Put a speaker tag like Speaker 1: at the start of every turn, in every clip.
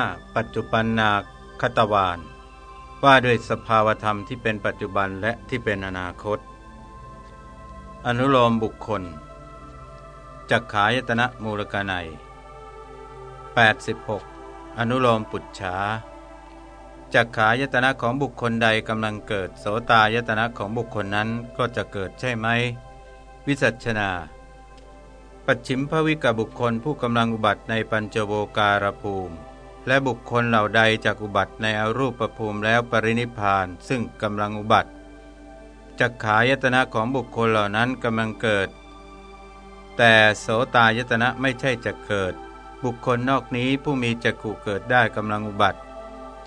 Speaker 1: 5. ปัจจุบันนาคตวานว่าด้วยสภาวธรรมที่เป็นปัจจุบันและที่เป็นอนาคต อนุโลมบุคคลจักขายตนะมูลกนัย86 อนุโลมปุจฉาจักขายตนะของบุคคลใดกำลังเกิด โสตายตนะของบุคคลนั้นก็จะเกิดใช่ไหม วิสัชนา ปัจฉิมภวิกบุคคลผู้กำลังอุบัติในปัญจโวการภูมิ และบุคคลเหล่าใดจากอุบัติในอรูปภูมิแล้วปรินิพานซึ่งกำลังอุบัติจักขายตนะของบุคคลเหล่านั้นกำลังเกิด แต่โสตายตนะไม่ใช่จะเกิด บุคคลนอกนี้ผู้มีจักขู่เกิดได้กำลังอุบัติ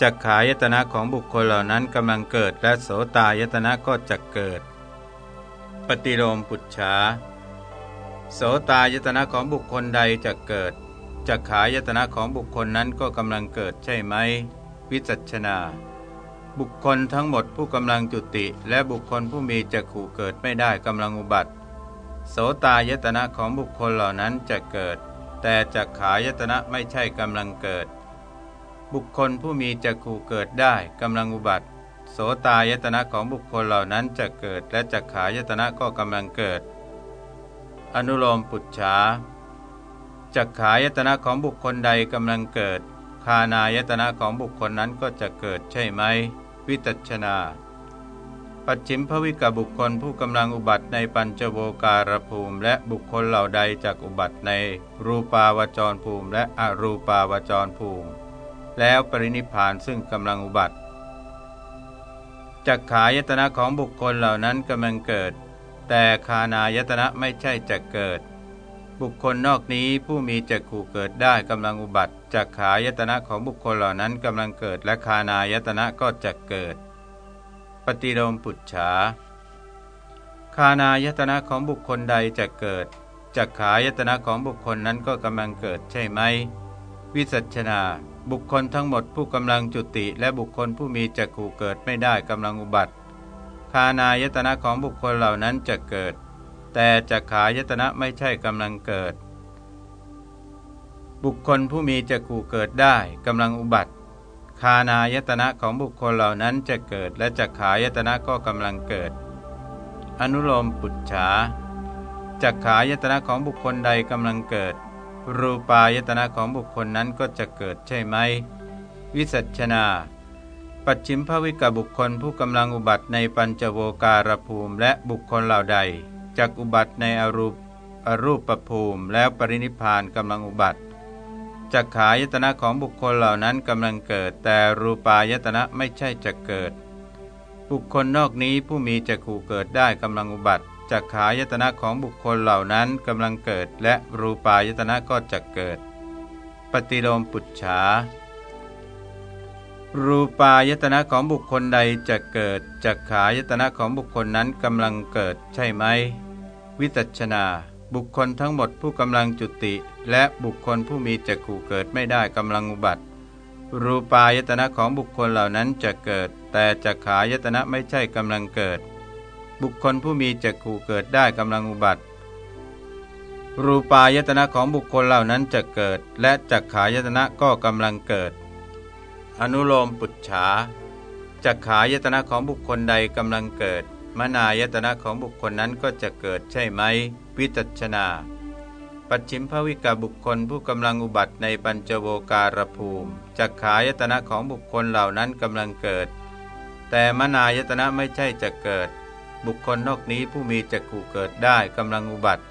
Speaker 1: จักขายตนะของบุคคลเหล่านั้นกำลังเกิด และโสตายตนะก็จะเกิด ปฏิโลมปุจฉาโสตายตนะของบุคคลใดจะเกิด จักขายตนะของบุคคลนั้นก็กำลังเกิดใช่ไหม วิจัชนา บุคคลทั้งหมดผู้กำลังจุติ และบุคคลผู้มีจักขู่เกิดไม่ได้กำลังอุบัติ โสตายตนะของบุคคลเหล่านั้นจะเกิด แต่จักขายตนะไม่ใช่กำลังเกิด บุคคลผู้มีจักขู่เกิดได้กำลังอุบัติ โสตายตนะของบุคคลเหล่านั้นจะเกิด และจักขายตนะก็กำลังเกิด อนุโลมปุจฉา จักขายตนะของบุคคลใดกำลังเกิด คานายตนะของบุคคลนั้นก็จะเกิดใช่ไหม วิตัชนา ปัจฉิมภวิกบุคคลผู้กำลังอุบัติในปัญจโวการภูมิ และบุคคลเหล่าใดจากอุบัติในรูปาวจรภูมิ และอรูปาวจรภูมิ แล้วปรินิพานซึ่งกำลังอุบัติจักขายตนะของบุคคลเหล่านั้นกำลังเกิด แต่คานายตนะไม่ใช่จะเกิด บุคคลนอกนี้ผู้มีจักขู่เกิดได้กำลังอุบัติจักขายตนะของบุคคลเหล่านั้นกำลังเกิดและคานายตนะก็จะเกิด ปฏิโลมปุจฉาคานายตนะของบุคคลใดจะเกิดจักขายตนะของบุคคลนั้นก็กำลังเกิดใช่ไหม วิสัชนา บุคคลทั้งหมดผู้กำลังจุติ และบุคคลผู้มีจักขู่เกิดไม่ได้กำลังอุบัติคานายตนะของบุคคลเหล่านั้นจะเกิด แต่จักขายตนะไม่ใช่กำลังเกิด บุคคลผู้มีจักขู่เกิดได้กำลังอุบัติ คานายตนะของบุคคลเหล่านั้นจะเกิดและจักขายตนะก็กำลังเกิด อนุโลมปุจฉาจักขายตนะของบุคคลใดกำลังเกิด รูปายตนะของบุคคลนั้นก็จะเกิดใช่ไหม วิสัชนา ปัจฉิมภวิกบุคคลผู้กำลังอุบัติในปัญจโวการภูมิและบุคคลเหล่าใด จากอุบัติในอรูปอรูปประภูมิแล้วปรินิพานกำลังอุบัติจักขายตนะของบุคคลเหล่านั้นกำลังเกิด แต่รูปายตนะไม่ใช่จะเกิด บุคคลนอกนี้ผู้มีจักขู่เกิดได้กำลังอุบัติจักขายตนะของบุคคลเหล่านั้นกำลังเกิด และรูปายตนะก็จะเกิด ปฏิโลมปุจฉารูปายตนะของบุคคลใดจะเกิดจักขายตนะของบุคคลนั้นกำลังเกิดใช่ไหม วิตัชนา บุคคลทั้งหมดผู้กำลังจุติ และบุคคลผู้มีจักขู่เกิดไม่ได้กำลังอุบัติ รูปายตนะของบุคคลเหล่านั้นจะเกิด แต่จักขายตนะไม่ใช่กำลังเกิด บุคคลผู้มีจักขู่เกิดได้กำลังอุบัติ รูปายตนะของบุคคลเหล่านั้นจะเกิด และจักขายตนะก็กำลังเกิด อนุโลมปุจฉาจักขายตนะของบุคคลใดกำลังเกิด มนายตนะของบุคคลนั้นก็จะเกิดใช่ไหม วิตัชนา ปัจฉิมภวิกาบุคคลผู้กำลังอุบัติในปัญจโวการภูมิจักขายตนะของบุคคลเหล่านั้นกำลังเกิด แต่มนายตนะไม่ใช่จะเกิด บุคคลนอกนี้ผู้มีจักขู่เกิดได้กำลังอุบัติ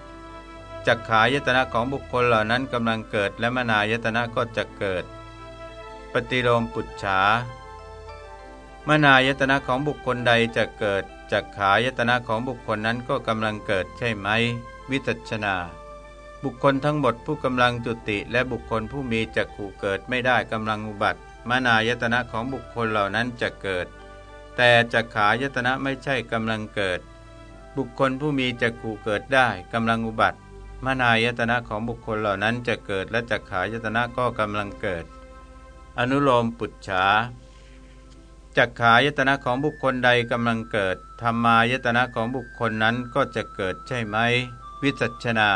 Speaker 1: จักขายตนะของบุคคลเหล่านั้นกำลังเกิด และมนายตนะก็จะเกิด ปฏิโลมปุจฉามนายตนะของบุคคลใดจะเกิด จักขายตนะของบุคคลนั้นก็กำลังเกิดใช่ไหม วิจัชนา บุคคลทั้งหมดผู้กำลังจุติและบุคคลผู้มีจักขู่เกิดไม่ได้กำลังอุบัติมนายตนะของบุคคลเหล่านั้นจะเกิด แต่จักขายตนะไม่ใช่กำลังเกิด บุคคลผู้มีจักขู่เกิดได้กำลังอุบัติมานายตนะของบุคคลเหล่านั้นจะเกิดและจักขายตนะก็กำลังเกิด อนุโลมปุจฉาจักขายตนะของบุคคลใดกำลังเกิดธรรมายตนะของบุคคลนั้นก็จะเกิดใช่ไหม วิจัชนา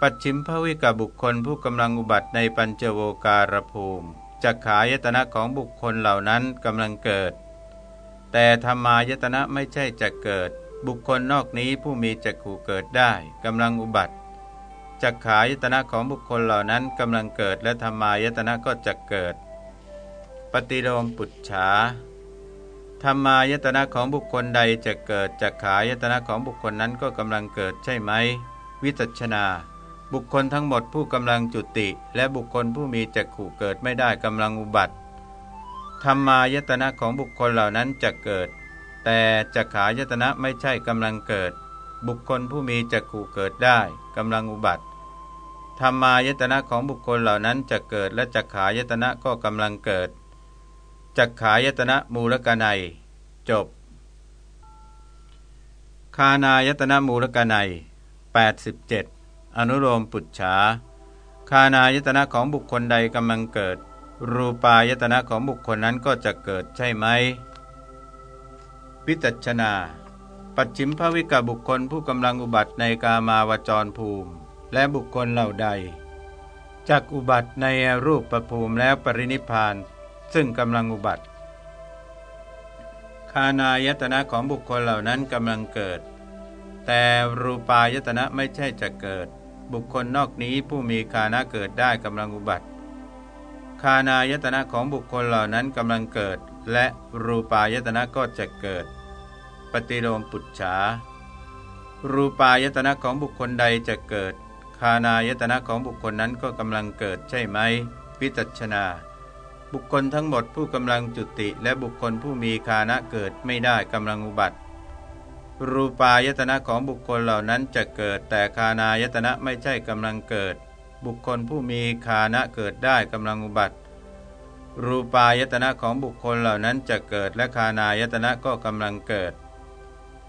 Speaker 1: ปัจฉิมภวิกบุคคลผู้กำลังอุบัติในปัญจโวการภูมิจักขายตนะของบุคคลเหล่านั้นกำลังเกิด แต่ธรรมายตนะไม่ใช่จะเกิด บุคคลนอกนี้ผู้มีจักขู่เกิดได้กำลังอุบัติจักขายตนะของบุคคลเหล่านั้นกำลังเกิดและธรรมายตนะก็จะเกิด ปฏิโลมปุจฉา ธรรมายตนะของบุคคลใดจะเกิดจักขายตนะของบุคคลนั้นก็กำลังเกิดใช่ไหม วิจัชนา บุคคลทั้งหมดผู้กำลังจุติ และบุคคลผู้มีจักขู่เกิดไม่ได้กำลังอุบัติธรรมายตนะของบุคคลเหล่านั้นจะเกิด แต่จักขายตนะไม่ใช่กำลังเกิด บุคคลผู้มีจักขู่เกิดได้กำลังอุบัติธรรมายตนะของบุคคลเหล่านั้นจะเกิดและจักขายตนะก็กำลังเกิด จักขายตนะมูลกนัย จบ คานายตนะมูลกนัย87 อนุโลมปุจฉาคานายตนะของบุคคลใดกำลังเกิด รูปายตนะของบุคคลนั้นก็จะเกิดใช่ไหมวิจัชนา ปัจฉิมภวิกบุคคลผู้กำลังอุบัติในกามาวจรภูมิ และบุคคลเหล่าใดจากอุบัติในรูปประภูมิแล้วปรินิพาน ซึ่งกำลังอุบัติ คานายตนะของบุคคลเหล่านั้นกำลังเกิด แต่รูปายตนะไม่ใช่จะเกิด บุคคลนอกนี้ผู้มีคานะเกิดได้กำลังอุบัติ คานายตนะของบุคคลเหล่านั้นกำลังเกิด และรูปายตนะก็จะเกิด ปฏิโลมปุจฉารูปายตนะของบุคคลใดจะเกิด คานายตนะของบุคคลนั้นก็กำลังเกิดใช่ไหมพิจัชนา บุคคลทั้งหมดผู้กำลังจุติ และบุคคลผู้มีคานะเกิดไม่ได้กำลังอุบัติ รูปายตนะของบุคคลเหล่านั้นจะเกิด แต่คานายตนะไม่ใช่กำลังเกิด บุคคลผู้มีคานะเกิดได้กำลังอุบัติ รูปายตนะของบุคคลเหล่านั้นจะเกิดและคานายตนะก็กำลังเกิด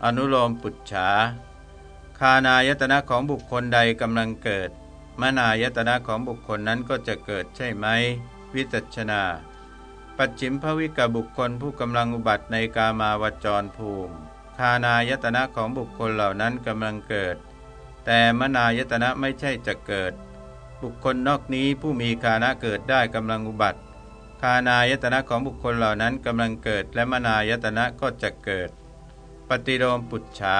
Speaker 1: อนุโลมปุจฉาคานายตนะของบุคคลใดกำลังเกิด มนายตนะของบุคคลนั้นก็จะเกิดใช่ไหม วิจัชนา ปัจฉิมภวิกบุคคลผู้กำลังอุบัติในกามาวจรภูมิ คานายตนะของบุคคลเหล่านั้นกำลังเกิด แต่มนายตนะไม่ใช่จะเกิด บุคคลนอกนี้ผู้มีคานะเกิดได้กำลังอุบัติ คานายตนะของบุคคลเหล่านั้นกำลังเกิด และมนายตนะก็จะเกิด ปฏิโลมปุจฉา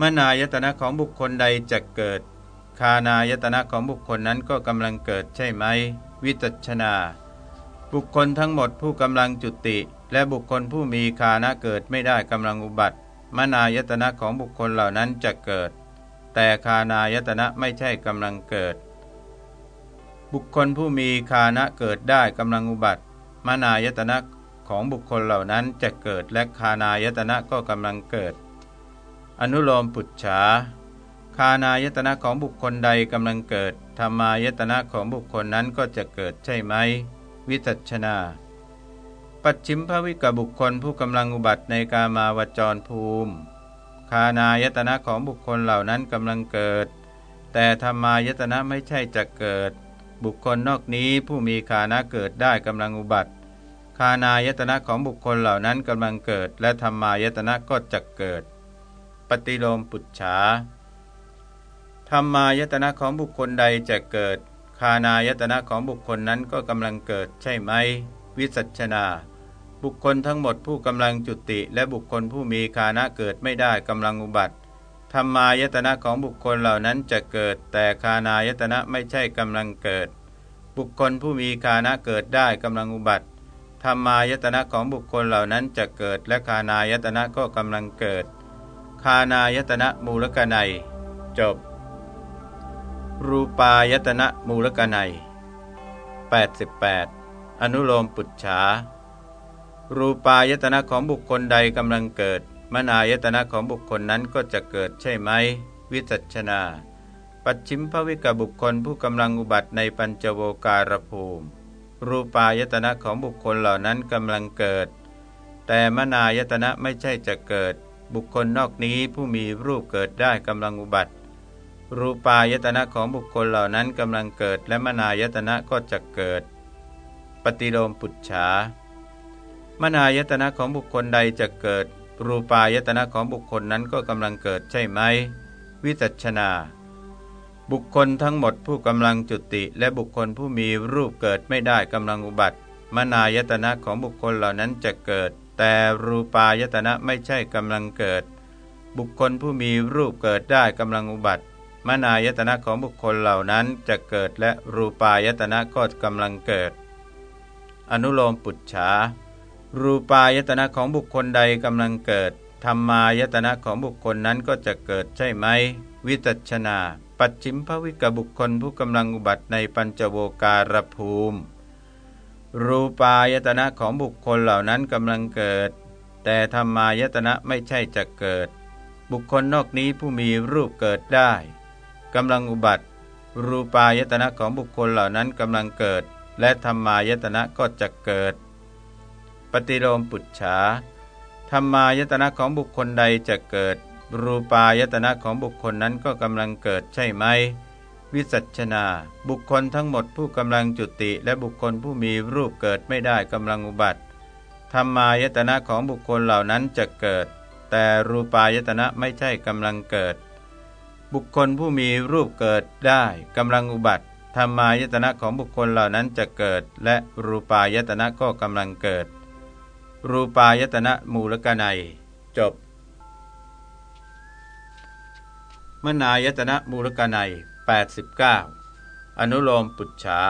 Speaker 1: มนายตนะของบุคคลใดจะเกิด คานายตนะของบุคคลนั้นก็กำลังเกิดใช่ไหม วิจัชนา บุคคลทั้งหมดผู้กำลังจุติ และบุคคลผู้มีคานะเกิดไม่ได้กำลังอุบัติ มนายตนะของบุคคลเหล่านั้นจะเกิด แต่คานายตนะไม่ใช่กำลังเกิด บุคคลผู้มีคานะเกิดได้กำลังอุบัติ มนายตนะของบุคคลเหล่านั้นจะเกิดและคานายตนะก็กำลังเกิด อนุโลมปุจฉา คานายตนะของบุคคลใดกำลังเกิดธรรมายตนะของบุคคลนั้นก็จะเกิดใช่ไหม วิจัชนา ปัจฉิมภวิกบุคคลผู้กำลังอุบัติในกามาวจรภูมิ คานายตนะของบุคคลเหล่านั้นกำลังเกิด แต่ธรรมายตนะไม่ใช่จะเกิด บุคคลนอกนี้ผู้มีคานะเกิดได้กำลังอุบัติ คานายตนะของบุคคลเหล่านั้นกำลังเกิด และธรรมายตนะก็จะเกิด ปฏิโลมปุจฉา ธรรมายตนะของบุคคลใดจะเกิด คานายตนะของบุคคลนั้นก็กำลังเกิดใช่ไหม วิสัชนา บุคคลทั้งหมดผู้กำลังจุติ และบุคคลผู้มีคานะเกิดไม่ได้กำลังอุบัติธรรมายตนะของบุคคลเหล่านั้นจะเกิด แต่คานายตนะไม่ใช่กำลังเกิด บุคคลผู้มีคานะเกิดได้กำลังอุบัติธรรมายตนะของบุคคลเหล่านั้นจะเกิด และคานายตนะก็กำลังเกิด คานายตนะมูลกนัยจบ รูปายตนะมูลกนัย88 อนุโลมปุจฉา รูปายตนะของบุคคลใดกำลังเกิด มนายตนะของบุคคลนั้นก็จะเกิดใช่ไหม วิจัชนา ปัจฉิมภวิกบุคคลผู้กำลังอุบัติในปัญจโวการภูมิ รูปายตนะของบุคคลเหล่านั้นกำลังเกิด แต่มนายตนะไม่ใช่จะเกิด บุคคลนอกนี้ผู้มีรูปเกิดได้กำลังอุบัติ รูปายตนะของบุคคลเหล่านั้นกำลังเกิด และมนายตนะก็จะเกิด ปฏิโลมปุจฉามนายตนะของบุคคลใดจะเกิด รูปายตนะของบุคคลนั้นก็กำลังเกิดใช่ไหม วิจัชนา บุคคลทั้งหมดผู้กำลังจุติ และบุคคลผู้มีรูปเกิดไม่ได้กำลังอุบัติ มนายตนะของบุคคลเหล่านั้นจะเกิด แต่รูปายตนะไม่ใช่กำลังเกิด บุคคลผู้มีรูปเกิดได้กำลังอุบัติ มนายตนะของบุคคลเหล่านั้นจะเกิดและรูปายตนะก็กำลังเกิด อนุโลมปุจฉา รูปายตนะของบุคคลใดกำลังเกิดธรรมายตนะของบุคคลนั้นก็จะเกิดใช่ไหม วิจัชนา ปัจฉิมภวิกบุคคลผู้กำลังอุบัติในปัญจโวการภูมิ รูปายตนะของบุคคลเหล่านั้นกำลังเกิด แต่ธรรมายตนะไม่ใช่จะเกิด บุคคลนอกนี้ผู้มีรูปเกิดได้ กำลังอุบัติ รูปายตนะของบุคคลเหล่านั้นกำลังเกิด และธรรมายตนะก็จะเกิด ปฏิโลมปุจฉาธรรมายตนะของบุคคลใดจะเกิด รูปายตนะของบุคคลนั้นก็กำลังเกิดใช่ไหม วิสัชนา บุคคลทั้งหมดผู้กำลังจุติ และบุคคลผู้มีรูปเกิดไม่ได้กำลังอุบัติธรรมายตนะของบุคคลเหล่านั้นจะเกิด แต่รูปายตนะไม่ใช่กำลังเกิด บุคคลผู้มีรูปเกิดได้กำลังอุบัติธรรมายตนะของบุคคลเหล่านั้นจะเกิด และรูปายตนะก็กำลังเกิด รูปายตนะมูลกนัยจบ มนายตนะมูลกนัย89 อนุโลมปุจฉา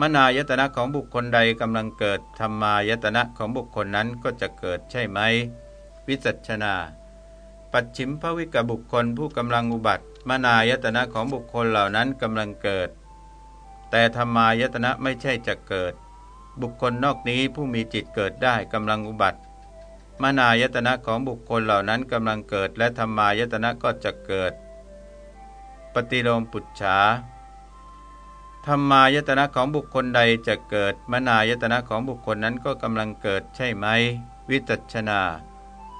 Speaker 1: มนายตนะของบุคคลใดกำลังเกิดธรรมายตนะของบุคคลนั้นก็จะเกิดใช่ไหม วิจัชนา ปัจฉิมภวิกบุคคลผู้กำลังอุบัติ มนายตนะของบุคคลเหล่านั้นกำลังเกิด แต่ธรรมายตนะไม่ใช่จะเกิด บุคคลนอกนี้ผู้มีจิตเกิดได้กำลังอุบัติ มนายตนะของบุคคลเหล่านั้นกำลังเกิด และธรรมายตนะก็จะเกิด ปฏิโลมปุจฉาธรรมายตนะของบุคคลใดจะเกิด มนายตนะของบุคคลนั้นก็กำลังเกิดใช่ไหม วิจัชนา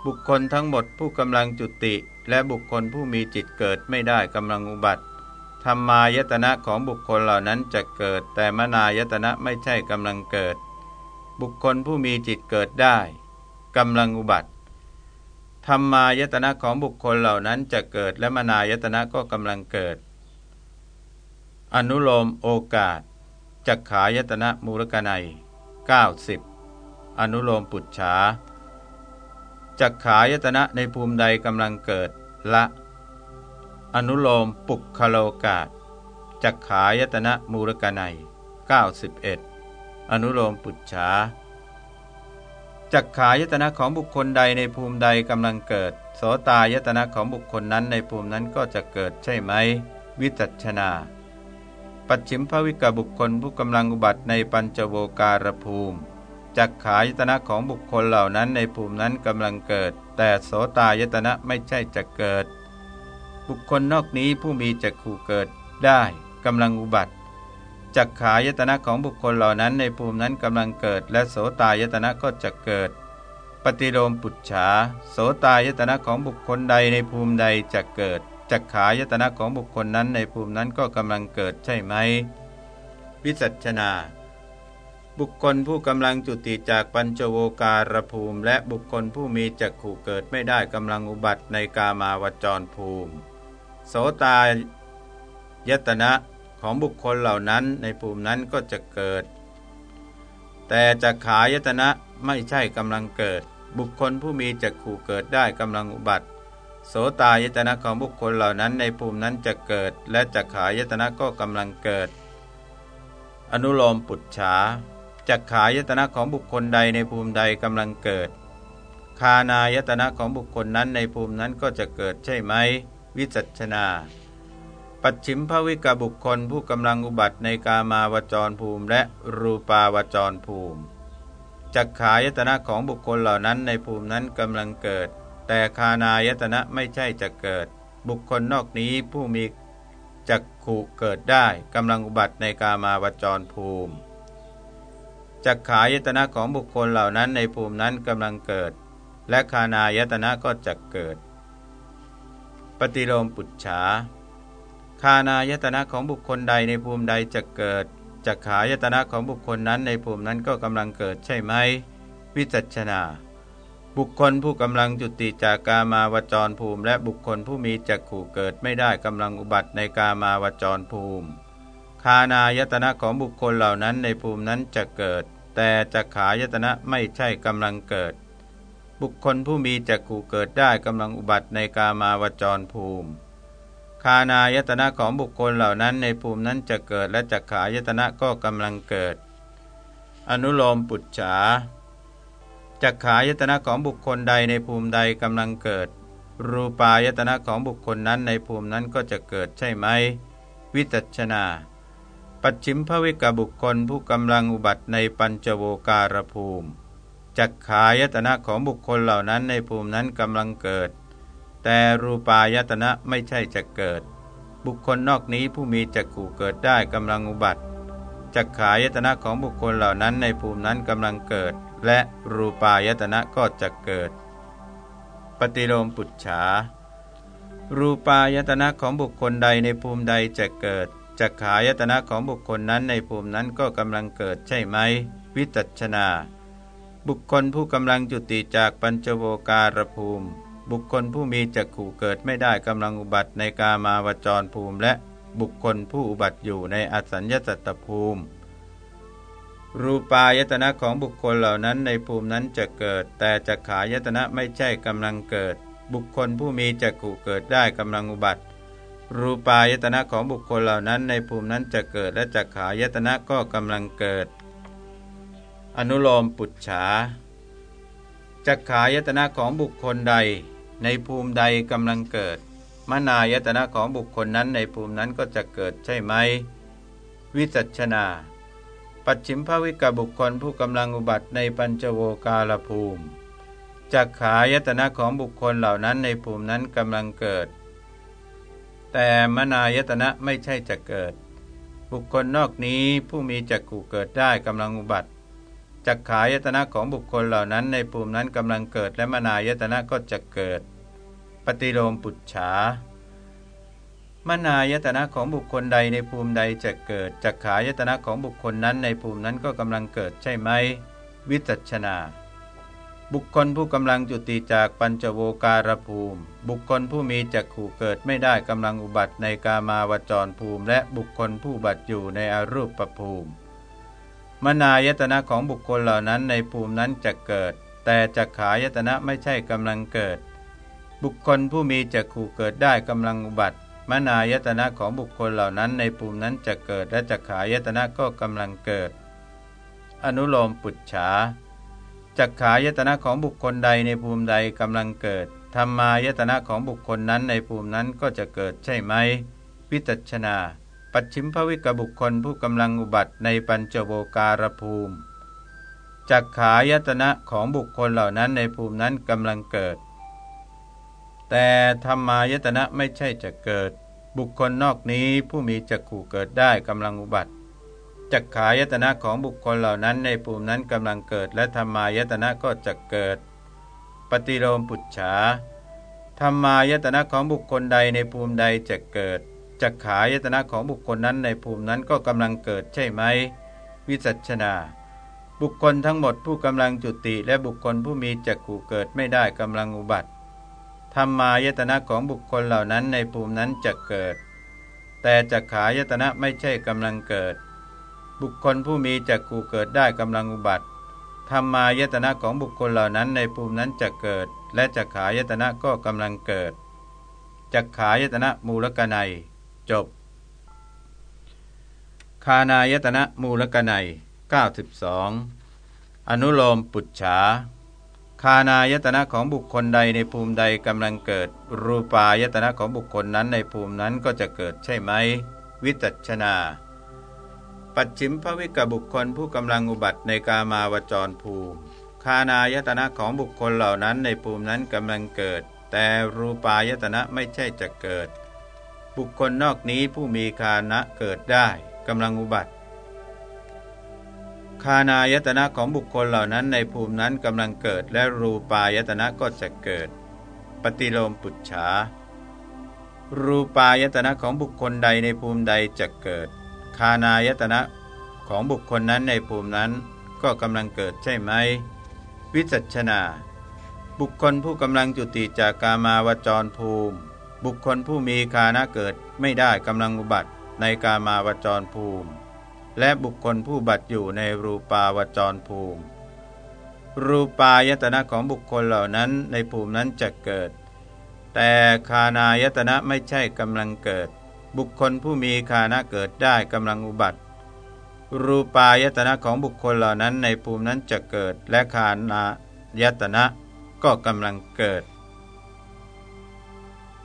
Speaker 1: บุคคลทั้งหมดผู้กำลังจุติ และบุคคลผู้มีจิตเกิดไม่ได้กำลังอุบัติธรรมายตนะของบุคคลเหล่านั้นจะเกิด แต่มนายตนะไม่ใช่กำลังเกิด บุคคลผู้มีจิตเกิดได้กำลังอุบัติธรรมายตนะของบุคคลเหล่านั้นจะเกิด และมนายตนะก็กำลังเกิด อนุโลมโอกาสจักขายตนะมูลกนัย90 อนุโลมปุจฉา จักขายตนะในภูมิใดกำลังเกิดละ อนุโลมปุกคโลกาจักขายตนะมูลกนัย91 อนุโลมปุจฉาจักขายตนะของบุคคลใดในภูมิใดกำลังเกิด โสตายตนะของบุคคลนั้นในภูมินั้นก็จะเกิดใช่ไหม วิจัชนา ปัจฉิมภวิกบุคคลผู้กำลังอุบัติในปัญจโวการภูมิ จักขายตนะของบุคคลเหล่านั้นในภูมินั้นกำลังเกิด แต่โสตายตนะไม่ใช่จะเกิด บุคคลนอกนี้ผู้มีจักขู่เกิดได้กำลังอุบัติจักขายตนะของบุคคลเหล่านั้นในภูมินั้นกำลังเกิด และโสตายตนะก็จะเกิด ปฏิโลมปุจฉาโสตายตนะของบุคคลใดในภูมิใดจะเกิดจักขายตนะของบุคคลนั้นในภูมินั้นก็กำลังเกิดใช่ไหมวิจัชนา บุคคลผู้กำลังจุติจากปัญจโวการภูมิ และบุคคลผู้มีจักขู่เกิดไม่ได้กำลังอุบัติในกามาวจรภูมิ โสตายตนะของบุคคลเหล่านั้นในภูมินั้นก็จะเกิด แต่จักขายตนะไม่ใช่กำลังเกิด บุคคลผู้มีจักขู่เกิดได้กำลังอุบัติ โสตายตนะของบุคคลเหล่านั้นในภูมินั้นจะเกิด และจักขายตนะก็กำลังเกิด อนุโลมปุจฉา จักขายตนะของบุคคลใดในภูมิใดกำลังเกิด คานายตนะของบุคคลนั้นในภูมินั้นก็จะเกิดใช่ไหม วิจัชนา ปัจฉิมภวิกบุคคลผู้กำลังอุบัติในกามาวจรภูมิ และรูปาวจรภูมิจักขายตนะของบุคคลเหล่านั้นในภูมินั้นกำลังเกิด แต่คานายตนะไม่ใช่จะเกิด บุคคลนอกนี้ผู้มีจักขุเกิดได้กำลังอุบัติในกามาวจรภูมิ จักขายตนะของบุคคลเหล่านั้นในภูมินั้นกำลังเกิด และคานายตนะก็จะเกิด ปฏิโลมปุจฉาคานายตนะของบุคคลใดในภูมิใดจะเกิดจักขายตนะของบุคคลนั้นในภูมินั้นก็กำลังเกิดใช่ไหม วิจัชนา บุคคลผู้กำลังจุติจากกามาวจรภูมิ และบุคคลผู้มีจักขู่เกิดไม่ได้กำลังอุบัติในกามาวจรภูมิ คานายตนะของบุคคลเหล่านั้นในภูมินั้นจะเกิด แต่จักขายตนะไม่ใช่กำลังเกิด บุคคลผู้มีจักขู่เกิดได้กำลังอุบัติในกามาวจรภูมิ คานายตนะของบุคคลเหล่านั้นในภูมินั้นจะเกิดและจักขายตนะก็กำลังเกิด อนุโลมปุจฉาจักขายตนะของบุคคลใดในภูมิใดกำลังเกิด รูปายตนะของบุคคลนั้นในภูมินั้นก็จะเกิดใช่ไหม วิจัชนา ปัจฉิมภวิกบุคคลผู้กำลังอุบัติในปัญจโวการภูมิจักขายตนะของบุคคลเหล่านั้นในภูมินั้นกำลังเกิด แต่รูปายตนะไม่ใช่จะเกิด บุคคลนอกนี้ผู้มีจักขู่เกิดได้กำลังอุบัติจักขายตนะของบุคคลเหล่านั้นในภูมินั้นกำลังเกิด และรูปายตนะก็จะเกิด ปฏิโลมปุจฉารูปายตนะของบุคคลใดในภูมิใดจะเกิด จักขายตนะของบุคคลนั้นในภูมินั้นก็กำลังเกิดใช่ไหม วิจัชนา บุคคลผู้กำลังจุติจากปัญจโวการภูมิ บุคคลผู้มีจักขู่เกิดไม่ได้กำลังอุบัติในกามาวจรภูมิและบุคคลผู้อุบัติอยู่ในอสัญญาตตภูมิ รูปายตนะของบุคคลเหล่านั้นในภูมินั้นจะเกิด แต่จักขายตนะไม่ใช่กำลังเกิด บุคคลผู้มีจักขู่เกิดได้กำลังอุบัติ รูปายตนะของบุคคลเหล่านั้นในภูมินั้นจะเกิดและจักขายตนะก็กำลังเกิด อนุโลมปุจฉาจักขายตนะของบุคคลใด ในภูมิใดกำลังเกิด มนายตนะของบุคคลนั้นในภูมินั้นก็จะเกิดใช่ไหม วิจัชนา ปัจฉิมภวิกบุคคลผู้กำลังอุบัติในปัญจโวกาลภูมิจักขายตนะของบุคคลเหล่านั้นในภูมินั้นกำลังเกิด แต่มนายตนะไม่ใช่จะเกิด บุคคลนอกนี้ผู้มีจักขู่เกิดได้กำลังอุบัติจักขายตนะของบุคคลเหล่านั้นในภูมินั้นกำลังเกิด และมนายตนะก็จะเกิด ปฏิโลมปุจฉามนายตนะของบุคคลใดในภูมิใดจะเกิดจักขายตนะของบุคคลนั้นในภูมินั้นก็กำลังเกิดใช่ไหม วิจัชนา บุคคลผู้กำลังจุติจากปัญจโวการภูมิ บุคคลผู้มีจักขู่เกิดไม่ได้กำลังอุบัติในกามาวจรภูมิ และบุคคลผู้บัติอยู่ในอรูปภูมิ มนายตนะของบุคคลเหล่านั้นในภูมินั้นจะเกิด แต่จักขายตนะไม่ใช่กำลังเกิด บุคคลผู้มีจักขู่เกิดได้กำลังอุบัติ มนายตนะของบุคคลเหล่านั้นในภูมินั้นจะเกิดและจักขายตนะก็กำลังเกิด อนุโลมปุจฉา จักขายตนะของบุคคลใดในภูมิใดกำลังเกิดธรรมายตนะของบุคคลนั้นในภูมินั้นก็จะเกิดใช่ไหม วิตัชนา ปัจฉิมภวิกบุคคลผู้กำลังอุบัติในปัญจโวการภูมิจักขายตนะของบุคคลเหล่านั้นในภูมินั้นกำลังเกิด แต่ธรรมายตนะไม่ใช่จะเกิด บุคคลนอกนี้ผู้มีจักขู่เกิดได้กำลังอุบัติ จักขายตนะของบุคคลเหล่านั้นในภูมินั้นกำลังเกิด และธรรมายตนะก็จะเกิด ปฏิโลมปุจฉาธรรมายตนะของบุคคลใดในภูมิใดจะเกิดจักขายตนะของบุคคลนั้นในภูมินั้นก็กำลังเกิดใช่ไหม วิจัชนาบุคคลทั้งหมดผู้กำลังจุติ และบุคคลผู้มีจักขู่เกิดไม่ได้กำลังอุบัติธรรมายตนะของบุคคลเหล่านั้นในภูมินั้นจะเกิด แต่จักขายตนะไม่ใช่กำลังเกิด บุคคลผู้มีจักกูเกิดได้กำลังอุบัติธรรมายตนะของบุคคลเหล่านั้นในภูมินั้นจะเกิด และจักขายตนะก็กำลังเกิดจักขายตนะมูลกนัย จบ คานายตนะมูลกนัย92 อนุโลมปุจฉาคานายตนะของบุคคลใดในภูมิใดกำลังเกิด รูปายตนะของบุคคลนั้นในภูมินั้นก็จะเกิดใช่ไหม วิจัชนา ปัจฉิมภวิกบุคคลผู้กำลังอุบัติในกามาวจรภูมิคานายตนะของบุคคลเหล่านั้นในภูมินั้นกำลังเกิด แต่รูปายตนะไม่ใช่จะเกิด บุคคลนอกนี้ผู้มีคานะเกิดได้กำลังอุบัติคานายตนะของบุคคลเหล่านั้นในภูมินั้นกำลังเกิด และรูปายตนะก็จะเกิด ปฏิโลมปุจฉารูปายตนะของบุคคลใดในภูมิใดจะเกิด คานายตนะของบุคคลนั้นในภูมินั้นก็กำลังเกิดใช่ไหม วิจัชนา บุคคลผู้กำลังจุติจากกามาวจรภูมิ บุคคลผู้มีคานะเกิดไม่ได้กำลังอุบัติในกามาวจรภูมิ และบุคคลผู้บัติอยู่ในรูปาวจรภูมิ รูปายตนะของบุคคลเหล่านั้นในภูมินั้นจะเกิด แต่คานายตนะไม่ใช่กำลังเกิด บุคคลผู้มีคานะเกิดได้กำลังอุบัติ รูปายตนะของบุคคลเหล่านั้นในภูมินั้นจะเกิดและคานายตนะก็กำลังเกิด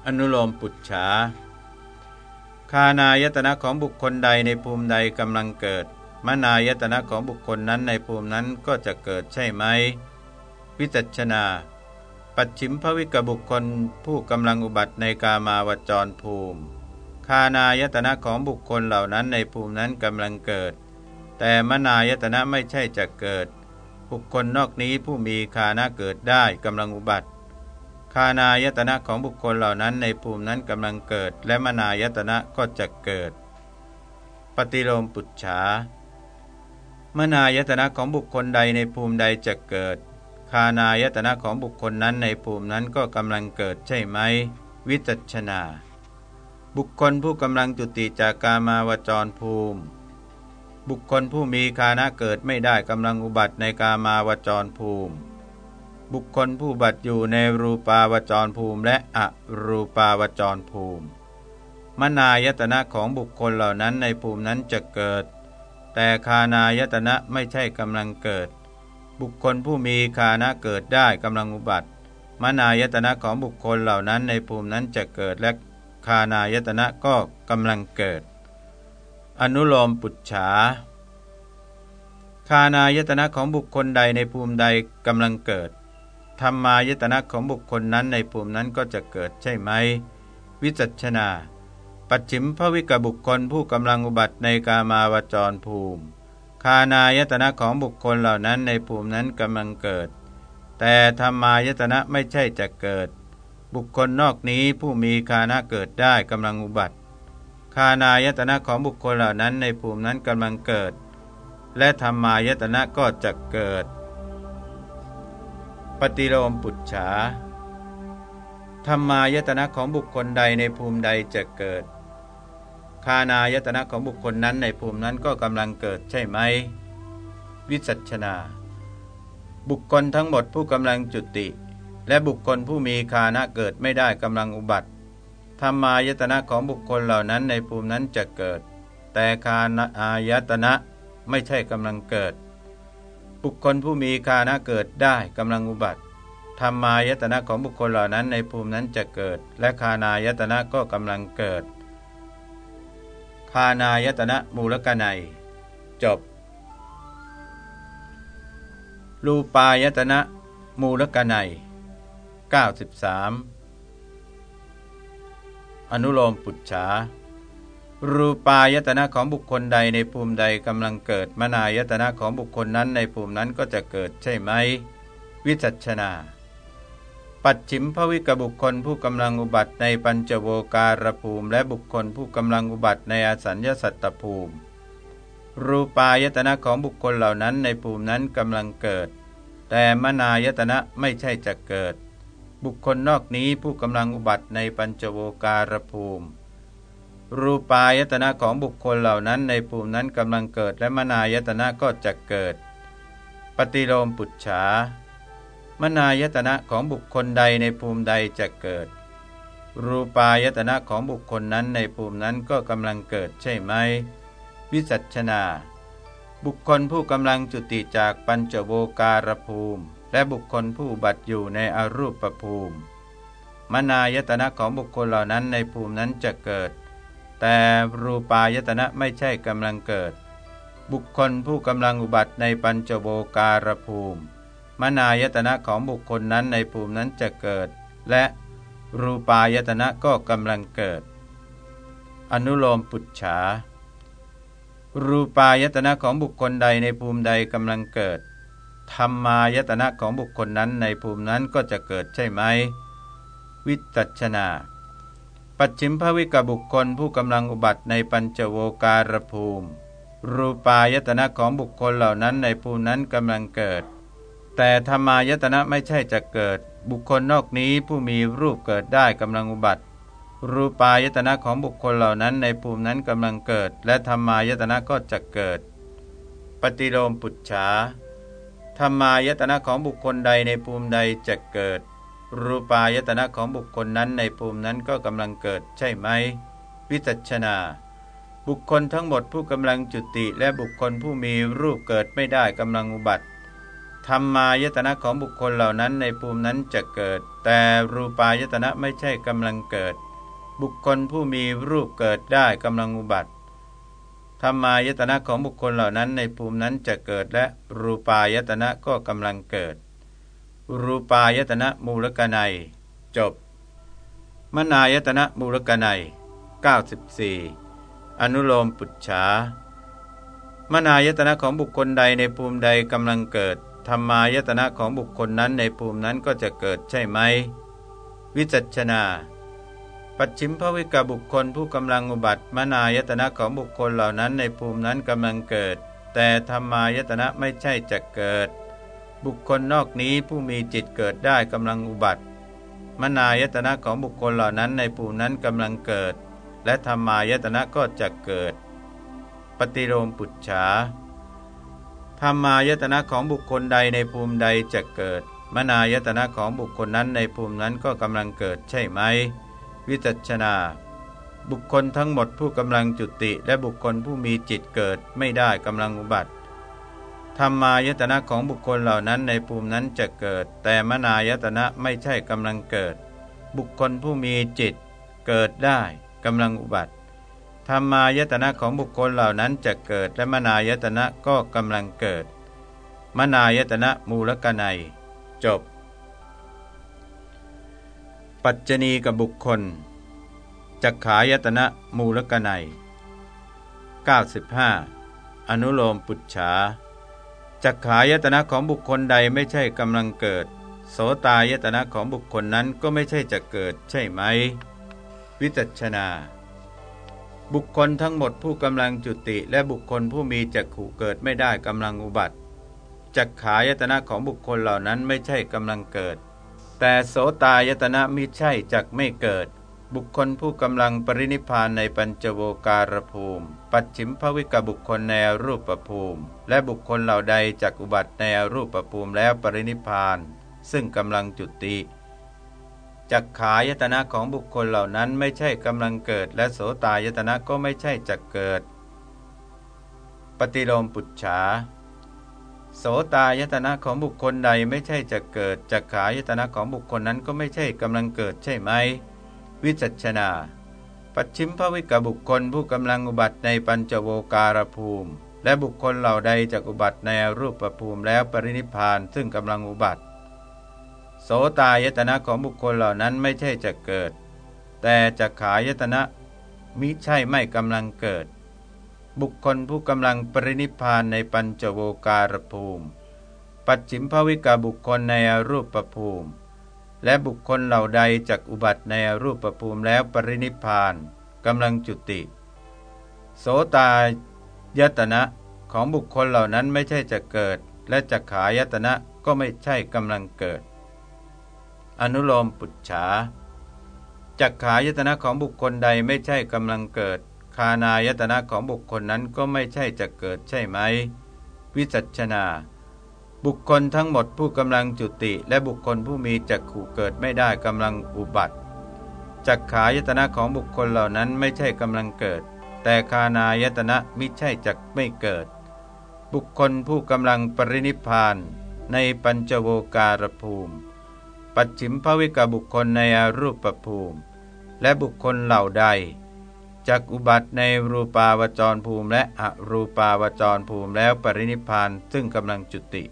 Speaker 1: อนุโลมปุจฉาคานายตนะของบุคคลใดในภูมิใดกำลังเกิด มนายตนะของบุคคลนั้นในภูมินั้นก็จะเกิดใช่ไหม วิจัชนา ปัจฉิมภวิกบุคคลผู้กำลังอุบัติในกามาวจรภูมิ คานายตนะของบุคคลเหล่านั้นในภูมินั้นกำลังเกิด แต่มนายตนะไม่ใช่จะเกิด บุคคลนอกนี้ผู้มีคานะเกิดได้กำลังอุบัติคานายตนะของบุคคลเหล่านั้นในภูมินั้นกำลังเกิด และมนายตนะก็จะเกิด ปฏิโลมปุจฉามนายตนะของบุคคลใดในภูมิใดจะเกิด คานายตนะของบุคคลนั้นในภูมินั้นก็กำลังเกิดใช่ไหม วิจัชนา บุคคลผู้กำลังจุติจากกามาวจรภูมิ บุคคลผู้มีคานะเกิดไม่ได้กำลังอุบัติในกามาวจรภูมิ บุคคลผู้บัติอยู่ในรูปาวจรภูมิและอรูปาวจรภูมิ มนายตนะของบุคคลเหล่านั้นในภูมินั้นจะเกิด แต่คานายตนะไม่ใช่กำลังเกิด บุคคลผู้มีคานะเกิดได้กำลังอุบัติ มนายตนะของบุคคลเหล่านั้นในภูมินั้นจะเกิดและ คานายตนะก็กำลังเกิด อนุโลมปุจฉาคานายตนะของบุคคลใดในภูมิใดกำลังเกิดธรรมายตนะของบุคคลนั้นในภูมินั้นก็จะเกิดใช่ไหม วิจัชนา ปัจฉิมพระวิกบุคคลผู้กำลังอุบัติในกามาวจรภูมิคานายตนะของบุคคลเหล่านั้นในภูมินั้นกำลังเกิด แต่ธรรมายตนะไม่ใช่จะเกิด บุคคลนอกนี้ผู้มีคานะเกิดได้กำลังอุบัติคานายตนะของบุคคลเหล่านั้นในภูมินั้นกำลังเกิด และธรรมายตนะก็จะเกิด ปฏิโลมปุจฉาธรรมายตนะของบุคคลใดในภูมิใดจะเกิด คานายตนะของบุคคลนั้นในภูมินั้นก็กำลังเกิดใช่ไหม วิสัชนา บุคคลทั้งหมดผู้กำลังจุติ และบุคคลผู้มีคานะเกิดไม่ได้กำลังอุบัติธรรมายตนะของบุคคลเหล่านั้นในภูมินั้นจะเกิด แต่คานายตนะไม่ใช่กำลังเกิด บุคคลผู้มีคานะเกิดได้กำลังอุบัติธรรมายตนะของบุคคลเหล่านั้นในภูมินั้นจะเกิด และคานายตนะก็กำลังเกิด คานายตนะมูลกนัยจบ รูปายตนะมูลกนัย 93 อนุโลมปุจฉารูปายตนะของบุคคลใดในภูมิใดกำลังเกิดมนายตนะของบุคคลนั้นในภูมินั้นก็จะเกิดใช่ไหม วิจัชนา ปัจฉิมภวิกบุคคลผู้กำลังอุบัติในปัญจโวการภูมิ และบุคคลผู้กำลังอุบัติในอสัญญสัตตภูมิ รูปายตนะของบุคคลเหล่านั้นในภูมินั้นกำลังเกิด แต่มนายตนะไม่ใช่จะเกิด บุคคลนอกนี้ผู้กำลังอุบัติในปัญจโวการภูมิ รูปายตนะของบุคคลเหล่านั้นในภูมินั้นกำลังเกิดและมนายตนะก็จะเกิด ปฏิโลมปุจฉามนายตนะของบุคคลใดในภูมิใดจะเกิด รูปายตนะของบุคคลนั้นในภูมินั้นก็กำลังเกิดใช่ไหม วิสัชนา บุคคลผู้กำลังจุติจากปัญจโวการภูมิ และบุคคลผู้บัตอยู่ในอรูปภูมิ มนายตนะของบุคคลเหล่านั้นในภูมินั้นจะเกิด แต่รูปายตนะไม่ใช่กำลังเกิด บุคคลผู้กำลังอุบัติในปัญจโวการภูมิ มนายตนะของบุคคลนั้นในภูมินั้นจะเกิด และรูปายตนะก็กำลังเกิด อนุโลมปุจฉารูปายตนะของบุคคลใดในภูมิใดกำลังเกิด ธรรมายตนะของบุคคลนั้นในภูมินั้นก็จะเกิดใช่ไหม วิจัชนา ปัจฉิมภวิกบุคคลผู้กำลังอุบัติในปัญจโวการภูมิ รูปายตนะของบุคคลเหล่านั้นในภูมินั้นกำลังเกิด แต่ธรรมายตนะไม่ใช่จะเกิด บุคคลนอกนี้ผู้มีรูปเกิดได้กำลังอุบัติ รูปายตนะของบุคคลเหล่านั้นในภูมินั้นกำลังเกิด และธรรมายตนะก็จะเกิด ปฏิโลมปุจฉา ธรรมายตนะของบุคคลใดในภูมิใดจะเกิด รูปายตนะของบุคคลนั้นในภูมินั้นก็กำลังเกิดใช่ไหม วิจัชนา บุคคลทั้งหมดผู้กำลังจุติและบุคคลผู้มีรูปเกิดไม่ได้กำลังอุบัติธรรมายตนะของบุคคลเหล่านั้นในภูมินั้นจะเกิด แต่รูปายตนะไม่ใช่กำลังเกิด บุคคลผู้มีรูปเกิดได้กำลังอุบัติ ธรรมายตนะของบุคคลเหล่านั้นในภูมินั้นจะเกิดและรูปายตนะก็กำลังเกิด รูปายตนะมูลกนัย จบ มนายตนะมูลกนัย 94 อนุโลมปุจฉามนายตนะของบุคคลใดในภูมิใดกำลังเกิดธรรมายตนะของบุคคลนั้นในภูมินั้นก็จะเกิดใช่ไหม วิจัชนา ปัจฉิมภวิกบุคคลผู้กำลังอุบัติ มนายตนะของบุคคลเหล่านั้นในภูมินั้นกำลังเกิด แต่ธรรมายตนะไม่ใช่จะเกิด บุคคลนอกนี้ผู้มีจิตเกิดได้กำลังอุบัติ มนายตนะของบุคคลเหล่านั้นในภูมินั้นกำลังเกิด และธรรมายตนะก็จะเกิด ปฏิโลมปุจฉาธรรมายตนะของบุคคลใดในภูมิใดจะเกิด มนายตนะของบุคคลนั้นในภูมินั้นก็กำลังเกิดใช่ไหม วิจัชนา บุคคลทั้งหมดผู้กำลังจุติ และบุคคลผู้มีจิตเกิดไม่ได้กำลังอุบัติธรรมายตนะของบุคคลเหล่านั้นในภูมินั้นจะเกิด แต่มนายตนะไม่ใช่กำลังเกิด บุคคลผู้มีจิต เกิดได้กำลังอุบัติธรรมายตนะของบุคคลเหล่านั้นจะเกิด และมนายตนะก็กำลังเกิด มนายตนะมูลกนัย จบ ปัจจณีกับบุคคลจักขายตนะมูลกนัย95 อนุโลมปุจฉาจักขายตนะของบุคคลใดไม่ใช่กำลังเกิด โสตายตนะของบุคคลนั้นก็ไม่ใช่จะเกิดใช่ไหม วิจัชนา บุคคลทั้งหมดผู้กำลังจุติ และบุคคลผู้มีจักขู่เกิดไม่ได้กำลังอุบัติจักขายตนะของบุคคลเหล่านั้นไม่ใช่กำลังเกิด แต่โสตายตนะมิใช่จักไม่เกิด บุคคลผู้กำลังปรินิพานในปัญจโวการภูมิ ปัจฉิมภวิกบุคคลในรูปภูมิ และบุคคลเหล่าใดจักอุบัติในรูปภูมิแล้วปรินิพาน ซึ่งกำลังจุติจักขายตนะของบุคคลเหล่านั้นไม่ใช่กำลังเกิด และโสตายตนะก็ไม่ใช่จักเกิด ปฏิโลมปุจฉา โสตายตนะของบุคคลใดไม่ใช่จะเกิดจักขายตนะของบุคคลนั้นก็ไม่ใช่กำลังเกิดใช่ไหม วิจัชนา ปัจฉิมภวิกบุคคลผู้กำลังอุบัติในปัญจโวการภูมิ และบุคคลเหล่าใดจากอุบัติในรูปภูมิแล้วปรินิพานซึ่งกำลังอุบัติ โสตายตนะของบุคคลเหล่านั้นไม่ใช่จะเกิด แต่จักขายตนะมิใช่ไม่กำลังเกิด บุคคลผู้กำลังปรินิพานในปัญจโวการภูมิ ปัจฉิมภวิกาบุคคลในอรูปภูมิ และบุคคลเหล่าใดจากอุบัติในอรูปภูมิแล้วปรินิพานกำลังจุติ โสตายตนะของบุคคลเหล่านั้นไม่ใช่จะเกิด และจักขายตนะก็ไม่ใช่กำลังเกิด อนุโลมปุจฉาจักขายตนะของบุคคลใดไม่ใช่กำลังเกิด คานายตนะของบุคคลนั้นก็ไม่ใช่จะเกิดใช่ไหม วิจัชนา บุคคลทั้งหมดผู้กำลังจุติ และบุคคลผู้มีจักขู่เกิดไม่ได้กำลังอุบัติจักขายตนะของบุคคลเหล่านั้นไม่ใช่กำลังเกิด แต่คานายตนะมิใช่จักไม่เกิด บุคคลผู้กำลังปรินิพานในปัญจโวการภูมิ ปัจฉิมภวิกบุคคลในอรูปภูมิ และบุคคลเหล่าใด จักอุบัติในรูปาวจรภูมิและอรูปาวจรภูมิแล้วปรินิพานซึ่งกำลังจุติ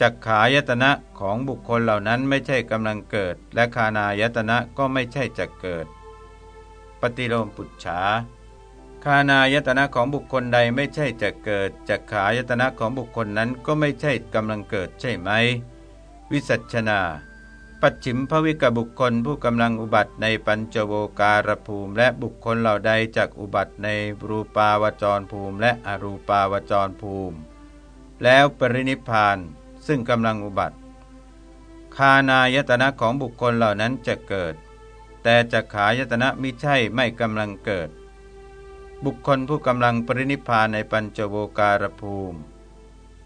Speaker 1: จักขายตนะของบุคคลเหล่านั้นไม่ใช่กำลังเกิด และคานายตนะก็ไม่ใช่จะเกิด ปฏิโลมปุจฉาคานายตนะของบุคคลใดไม่ใช่จะเกิดจักขายตนะของบุคคลนั้นก็ไม่ใช่กำลังเกิดใช่ไหม วิสัชนา ปัจฉิมภวิกบุคคลผู้กำลังอุบัติในปัญจโวการภูมิ และบุคคลเหล่าใดจากอุบัติในรูปาวจรภูมิ และอรูปาวจรภูมิ แล้วปรินิพานซึ่งกำลังอุบัติ คานายตนะของบุคคลเหล่านั้นจะเกิด แต่จักขายตนะมิใช่ไม่กำลังเกิด บุคคลผู้กำลังปรินิพานในปัญจโวการภูมิ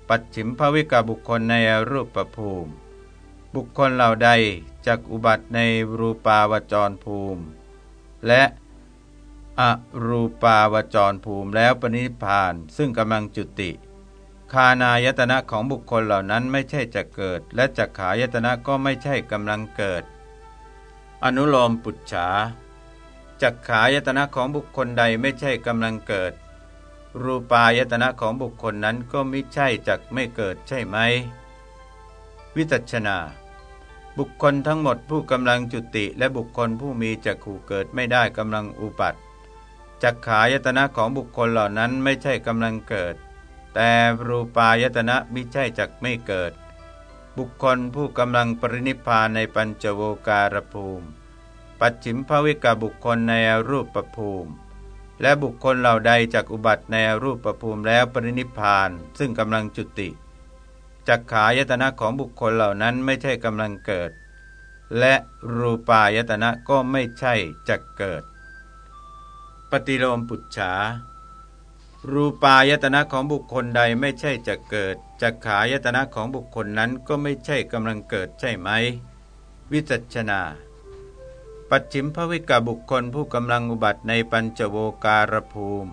Speaker 1: ปัจฉิมภวิกาบุคคลในรูปประภูมิ บุคคลเหล่าใดจักอุบัติในรูปาวจรภูมิ และอรูปาวจรภูมิแล้วปรินิพานซึ่งกำลังจุติ คานายตนะของบุคคลเหล่านั้นไม่ใช่จะเกิด และจักขายตนะก็ไม่ใช่กำลังเกิด อนุโลมปุจฉาจักขายตนะของบุคคลใดไม่ใช่กำลังเกิด รูปายตนะของบุคคลนั้นก็ไม่ใช่จักไม่เกิดใช่ไหม วิจัชนา บุคคลทั้งหมดผู้กำลังจุติ และบุคคลผู้มีจักขู่เกิดไม่ได้กำลังอุปัตจักขายตนะของบุคคลเหล่านั้นไม่ใช่กำลังเกิด แต่รูปายตนะมิใช่จักไม่เกิด บุคคลผู้กำลังปรินิพานในปัญจโวการภูมิ ปัจฉิมภวิกบุคคลในรูปประภูมิ และบุคคลเหล่าใดจากอุบัติในรูปประภูมิแล้วปรินิพาน ซึ่งกำลังจุติ จักขายตนะของบุคคลเหล่านั้นไม่ใช่กำลังเกิด และรูปายตนะก็ไม่ใช่จะเกิด ปฏิโลมปุจฉา รูปายตนะของบุคคลใดไม่ใช่จะเกิดจักขายตนะของบุคคลนั้นก็ไม่ใช่กำลังเกิดใช่ไหม วิจัชนาปัจฉิมภวิกบุคคลผู้กำลังอุบัติในปัญจโวการภูมิ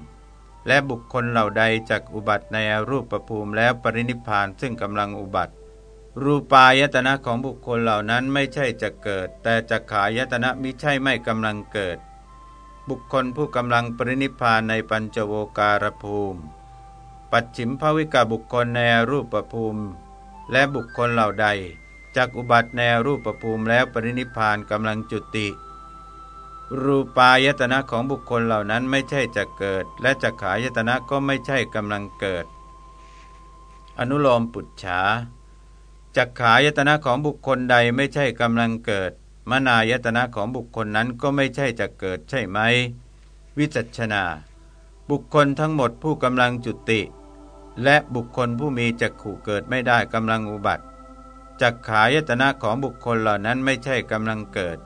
Speaker 1: และบุคคลเหล่าใดจักอุบัติในรูปประภูมิแล้วปรินิพานซึ่งกำลังอุบัติ รูปายตนะของบุคคลเหล่านั้นไม่ใช่จะเกิด แต่จักขายตนะมิใช่ไม่กำลังเกิด บุคคลผู้กำลังปรินิพานในปัญจโวการภูมิ ปัจฉิมภวิกาบุคคลในรูปประภูมิ และบุคคลเหล่าใดจากอุบัติในรูปประภูมิแล้วปรินิพานกำลังจุติ รูปายตนะของบุคคลเหล่านั้นไม่ใช่จะเกิด และจักขายตนะก็ไม่ใช่กำลังเกิด อนุโลมปุจฉาจักขายตนะของบุคคลใดไม่ใช่กำลังเกิด มนายตนะของบุคคลนั้นก็ไม่ใช่จะเกิดใช่ไหม วิจัชนา บุคคลทั้งหมดผู้กำลังจุติ และบุคคลผู้มีจักขู่เกิดไม่ได้กำลังอุบัติจักขายตนะของบุคคลเหล่านั้นไม่ใช่กำลังเกิด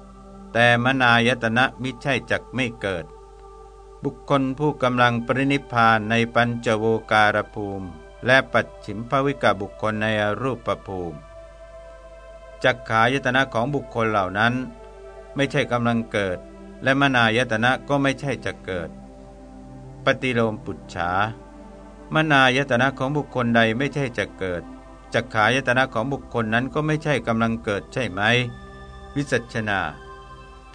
Speaker 1: แต่มนายตนะมิใช่จักไม่เกิด บุคคลผู้กำลังปรินิพานในปัญจโวการภูมิ และปัจฉิมภวิกาบุคคลในรูปภูมิจักขายตนะของบุคคลเหล่านั้น ไม่ใช่กำลังเกิด และมนายตนะก็ไม่ใช่จะเกิด ปฏิโลมปุจฉามนายตนะของบุคคลใดไม่ใช่จะเกิดจักขายตนะของบุคคลนั้นก็ไม่ใช่กำลังเกิดใช่ไหม วิสัชนา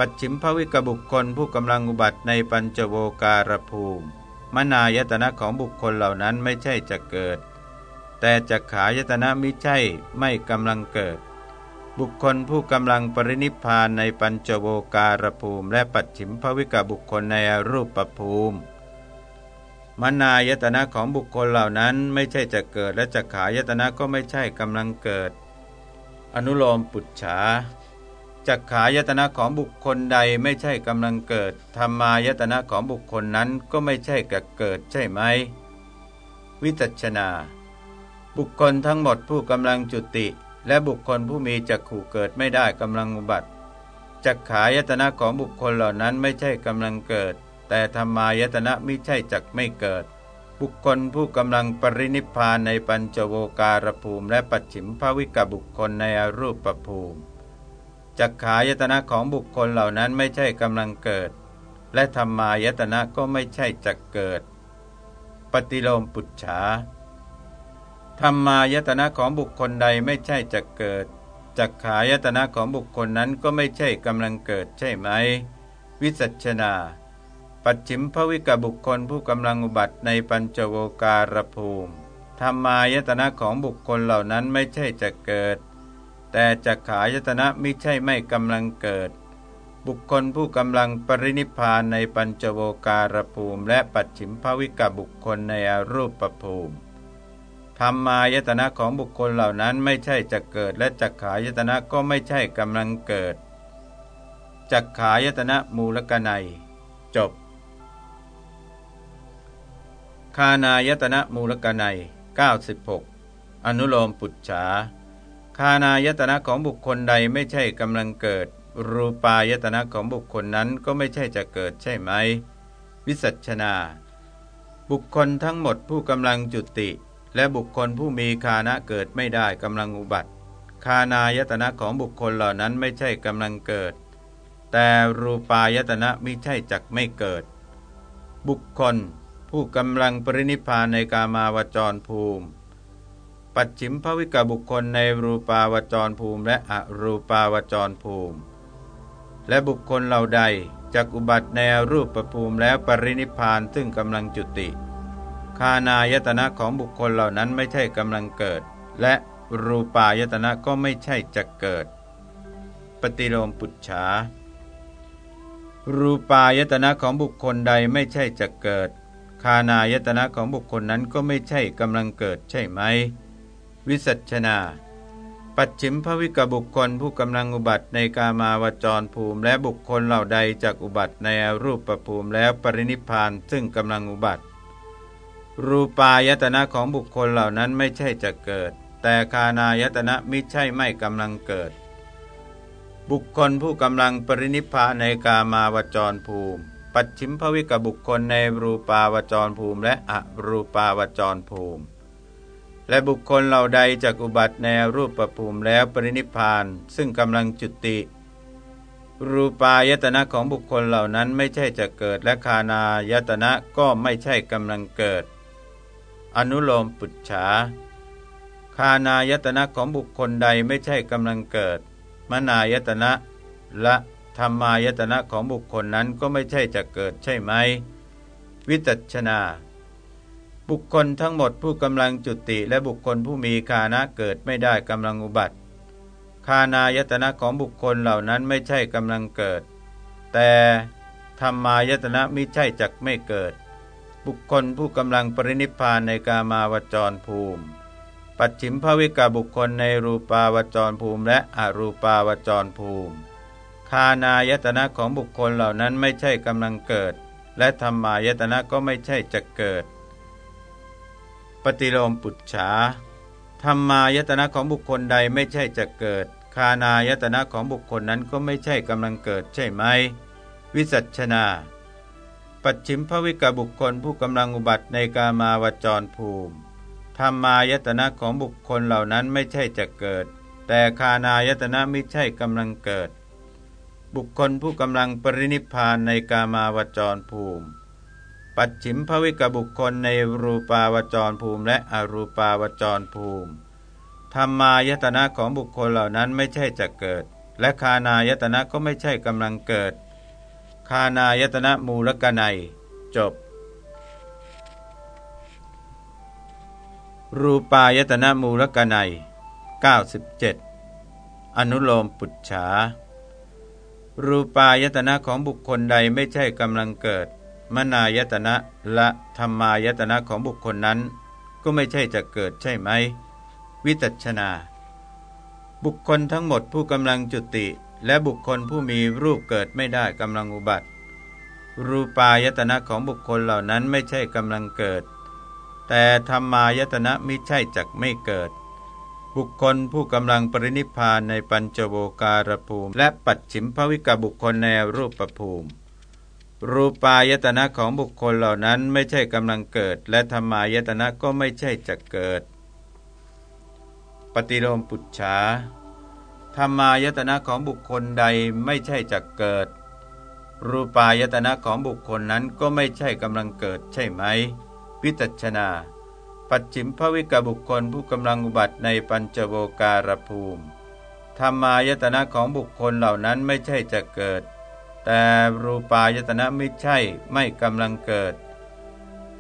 Speaker 1: ปัจฉิมภวิกบุคคลผู้กำลังอุบัติในปัญจโวการภูมิ มนายตนะของบุคคลเหล่านั้นไม่ใช่จะเกิด แต่จักขายตนะมิใช่ไม่กำลังเกิด บุคคลผู้กำลังปรินิพานในปัญจโวการภูมิ และปัจฉิมภวิกบุคคลในรูปภูมิมนายตนะของบุคคลเหล่านั้นไม่ใช่จะเกิดและจะขายตนะก็ไม่ใช่กำลังเกิด อนุโลมปุจฉา จักขายตนะของบุคคลใดไม่ใช่กำลังเกิดธรรมายตนะของบุคคลนั้นก็ไม่ใช่กเกิดใช่ไหม วิจัชนา บุคคลทั้งหมดผู้กำลังจุติ และบุคคลผู้มีจักขู่เกิดไม่ได้กำลังอุบัติจักขายตนะของบุคคลเหล่านั้นไม่ใช่กำลังเกิด แต่ธรรมายตนะไม่ใช่จักไม่เกิด บุคคลผู้กำลังปรินิพานในปัญจโวการภูมิ และปัจฉิมภวิกบุคคลในอรูปภูมิ จักขายตนะของบุคคลเหล่านั้นไม่ใช่กำลังเกิด และธรรมายตนะก็ไม่ใช่จักเกิด ปฏิโลมปุจฉาธรรมายตนะของบุคคลใดไม่ใช่จะเกิดจักขายตนะของบุคคลนั้นก็ไม่ใช่กำลังเกิดใช่ไหม วิสัชนา ปัจฉิมภวิกบุคคลผู้กำลังอุบัติในปัญจโวการภูมิธรรมายตนะของบุคคลเหล่านั้นไม่ใช่จะเกิด แต่จักขายตนะไม่ใช่ไม่กำลังเกิด บุคคลผู้กำลังปรินิพานในปัญจโวการภูมิ และปัจฉิมภวิกบุคคลในอรูปภูมิธรรมายตนะของบุคคลเหล่านั้นไม่ใช่จะเกิด และจักขายตนะก็ไม่ใช่กำลังเกิดจักขายตนะมูลกนัย จบ คานายตนะมูลกนัย 96 อนุโลมปุจฉา คานายตนะของบุคคลใดไม่ใช่กำลังเกิด รูปายตนะของบุคคลนั้นก็ไม่ใช่จะเกิดใช่ไหม วิสัชนา บุคคลทั้งหมดผู้กำลังจุติ และบุคคลผู้มีคานะเกิดไม่ได้กำลังอุบัติคานายตนะของบุคคลเหล่านั้นไม่ใช่กำลังเกิด แต่รูปายตนะไม่ใช่จักไม่เกิด บุคคลผู้กำลังปรินิพานในกามาวจรภูมิ ปัจฉิมภวิกบุคคลในรูปาวจรภูมิและอรูปาวจรภูมิ และบุคคลเหล่าใดจักอุบัติในรูปประภูมิแล้วปรินิพานซึ่งกำลังจุติ คานายตนะของบุคคลเหล่านั้นไม่ใช่กำลังเกิด และรูปายตนะก็ไม่ใช่จะเกิด ปฏิโลมปุจฉา รูปายตนะของบุคคลใดไม่ใช่จะเกิด คานายตนะของบุคคลนั้นก็ไม่ใช่กำลังเกิดใช่ไหม วิสัชนา ปัจฉิมภวิกบุคคลผู้กำลังอุบัติในกามาวจรภูมิ และบุคคลเหล่าใดจากอุบัติในรูปประภูมิแล้วปรินิพานซึ่งกำลังอุบัติ รูปายตนะของบุคคลเหล่านั้นไม่ใช่จะเกิด แต่คานายตนะมิใช่ไม่กำลังเกิด บุคคลผู้กำลังปรินิพานในกามาวจรภูมิ ปัจฉิมภวิกบุคคลในรูปาวจรภูมิ และอรูปาวจรภูมิ และบุคคลเหล่าใดจากอุบัติในรูปประภูมิแล้วปรินิพาน ซึ่งกำลังจุติ รูปายตนะของบุคคลเหล่านั้นไม่ใช่จะเกิดและคานายตนะก็ไม่ใช่กำลังเกิด อนุโลมปุจฉาคานายตนะของบุคคลใดไม่ใช่กำลังเกิด มนายตนะ และธรรมายตนะของบุคคลนั้นก็ไม่ใช่จะเกิดใช่ไหม วิตัชนา บุคคลทั้งหมดผู้กำลังจุติและบุคคลผู้มีคานะเกิดไม่ได้กำลังอุบัติคานายตนะของบุคคลเหล่านั้นไม่ใช่กำลังเกิด แต่ธรรมายตนะมิใช่จักไม่เกิด บุคคลผู้กำลังปรินิพานในกามาวจรภูมิ ปัจฉิมภวิกาบุคคลในรูปาวจรภูมิและอรูปาวจรภูมิคานายตนะของบุคคลเหล่านั้นไม่ใช่กำลังเกิด และธรรมายตนะก็ไม่ใช่จะเกิด ปฏิโลมปุจฉาธรรมายตนะของบุคคลใดไม่ใช่จะเกิด คานายตนะของบุคคลนั้นก็ไม่ใช่กำลังเกิดใช่ไหม วิสัชนา ปัจฉิมภวิกบุคคลผู้กำลังอุบัติในกามาวจรภูมิธรรมายตนะของบุคคลเหล่านั้นไม่ใช่จะเกิด แต่คานายตนะไม่ใช่กำลังเกิด บุคคลผู้กำลังปรินิพานในกามาวจรภูมิ ปัจฉิมภวิกบุคคลในรูปาวจรภูมิและอรูปาวจรภูมิธรรมายตนะของบุคคลเหล่านั้นไม่ใช่จะเกิด และคานายตนะก็ไม่ใช่กำลังเกิด คานายตนะมูลกนัย จบ รูปายตนะมูลกนัย 97 อนุโลมปุจฉารูปายตนะของบุคคลใดไม่ใช่กำลังเกิด มนายตนะและธรรมายตนะของบุคคลนั้น ก็ไม่ใช่จะเกิดใช่ไหม วิตัชนา บุคคลทั้งหมดผู้กำลังจุติ และบุคคลผู้มีรูปเกิดไม่ได้กำลังอุบัติ รูปายตนะของบุคคลเหล่านั้นไม่ใช่กำลังเกิด แต่ธรรมายตนะมิใช่จักไม่เกิด บุคคลผู้กำลังปรินิพานในปัญจโวการภูมิ และปัจฉิมภวิกบุคคลในรูปประภูมิ รูปายตนะของบุคคลเหล่านั้นไม่ใช่กำลังเกิด และธรรมายตนะก็ไม่ใช่จะเกิด ปฏิโลมปุจฉาธรรมายตนะของบุคคลใดไม่ใช่จะเกิด รูปายตนะของบุคคลนั้นก็ไม่ใช่กำลังเกิดใช่ไหมวิตัชนา ปัจฉิมภวิกบุคคลผู้กำลังอุบัติในปัญจโวการภูมิธรรมายตนะของบุคคลเหล่านั้นไม่ใช่จะเกิด แต่รูปายตนะไม่ใช่ไม่กำลังเกิด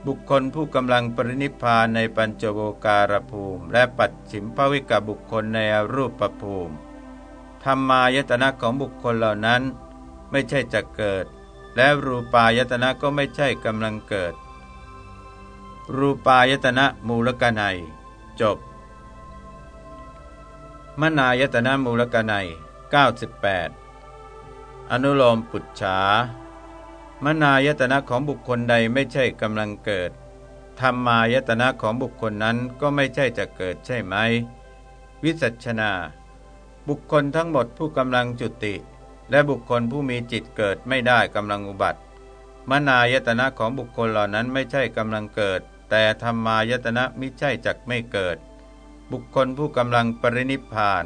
Speaker 1: บุคคลผู้กำลังปรินิพานในปัญจโวการภูมิ และปัจฉิมภวิกบุคคลในรูปประภูมิธรรมายตนะของบุคคลเหล่านั้นไม่ใช่จะเกิด และรูปายตนะก็ไม่ใช่กำลังเกิด รูปายตนะมูลกนัยจบ มนายตนะมูลกนัย98 อนุโลมปุจฉามนายตนะของบุคคลใดไม่ใช่กำลังเกิดธรรมายตนะของบุคคลนั้นก็ไม่ใช่จะเกิดใช่ไหม วิสัชนา บุคคลทั้งหมดผู้กำลังจุติ และบุคคลผู้มีจิตเกิดไม่ได้กำลังอุบัติมนายตนะของบุคคลเหล่านั้นไม่ใช่กำลังเกิด แต่ธรรมายตนะมิใช่จักไม่เกิด บุคคลผู้กำลังปรินิพาน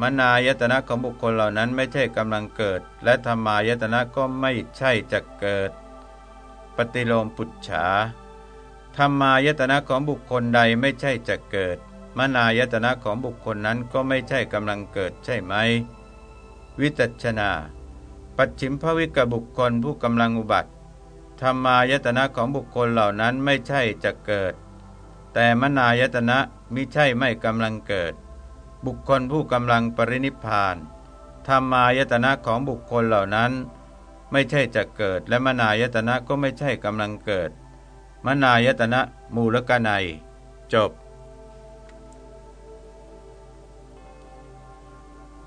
Speaker 1: มนายตนะของบุคคลเหล่านั้นไม่ใช่กำลังเกิด และธรรมายตนะก็ไม่ใช่จะเกิด ปฏิโลมปุจฉาธรรมายตนะของบุคคลใดไม่ใช่จะเกิด มนายตนะของบุคคลนั้นก็ไม่ใช่กำลังเกิดใช่ไหม วิจัชนา ปัจฉิมภวิกบุคคลผู้กำลังอุบัติธรรมายตนะของบุคคลเหล่านั้นไม่ใช่จะเกิด แต่มนายตนะมิใช่ไม่กำลังเกิด บุคคลผู้กำลังปรินิพานธรรมายตนะของบุคคลเหล่านั้น ไม่ใช่จะเกิด และมนายตนะก็ไม่ใช่กำลังเกิด มนายตนะมูลกนัย จบ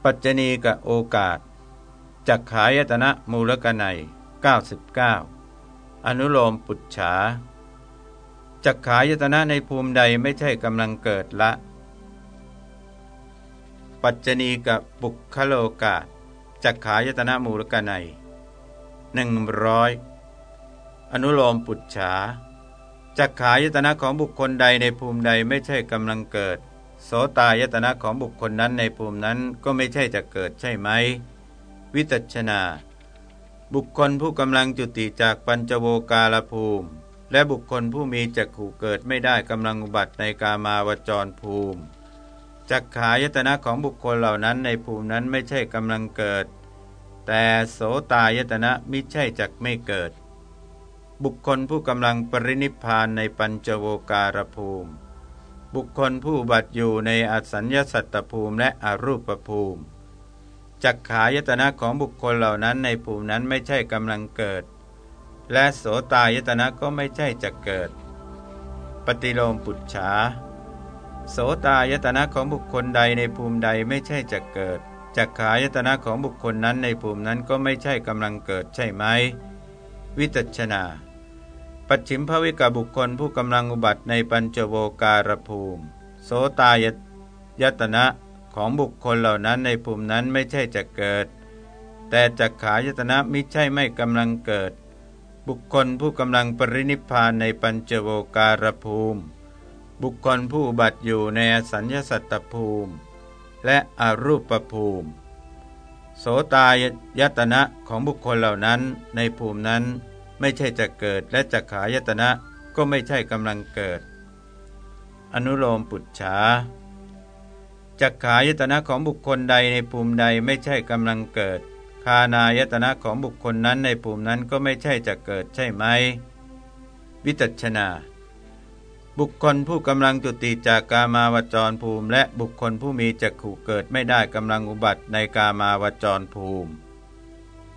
Speaker 1: ปัจจณีกับโอกาสจักขายตนะมูลกนัย99 อนุโลมปุจฉาจักขายตนะในภูมิใดไม่ใช่กำลังเกิดละ ปัจจณีกับปุคโลกาจักขายตนะมูลกนัยหนึ่งร้อยอนุโลมปุจฉาจักขายตนะของบุคคลใดในภูมิใดไม่ใช่กำลังเกิด โสตายตนะของบุคคลนั้นในภูมินั้นก็ไม่ใช่จะเกิดใช่ไหม วิตัชนา บุคคลผู้กำลังจุติจากปัญจโวกาลภูมิ และบุคคลผู้มีจักขู่เกิดไม่ได้กำลังอุบัติในกามาวจรภูมิ จักขายตนะของบุคคลเหล่านั้นในภูมินั้นไม่ใช่กำลังเกิด แต่โสตายตนะมิใช่จักไม่เกิด บุคคลผู้กำลังปรินิพานในปัญจโวการภูมิ บุคคลผู้บัตอยู่ในอสัญญาสัตตภูมิและอรูปภูมิจักขายตนะของบุคคลเหล่านั้นในภูมินั้นไม่ใช่กำลังเกิด และโสตายตนะก็ไม่ใช่จะเกิด ปฏิโลมปุจฉา โสตายตนะของบุคคลใดในภูมิใดไม่ใช่จะเกิดจักขายตนะของบุคคลนั้นในภูมินั้นก็ไม่ใช่กำลังเกิดใช่ไหม วิตัชนา ปัจฉิมภวิกบุคคลผู้กำลังอุบัติในปัญจโวการภูมิ โสตายยตนะของบุคคลเหล่านั้นในภูมินั้นไม่ใช่จะเกิด แต่จักขายตนะมิใช่ไม่กำลังเกิด บุคคลผู้กำลังปรินิพานในปัญจโวการภูมิ บุคคลผู้บัติอยู่ในสัญญสัตตภูมิ และอรูปภูมิ โสตายตนะของบุคคลเหล่านั้นในภูมินั้นไม่ใช่จะเกิดและจักขายตนะก็ไม่ใช่กำลังเกิด อนุโลมปุจฉาจักขายตนะของบุคคลใดในภูมิใดไม่ใช่กำลังเกิด คานายตนะของบุคคลนั้นในภูมินั้นก็ไม่ใช่จะเกิดใช่ไหม วิจัชนา บุคคลผู้กำลังจุติจากกามาวจรภูมิ และบุคคลผู้มีจักขู่เกิดไม่ได้กำลังอุบัติในกามาวจรภูมิ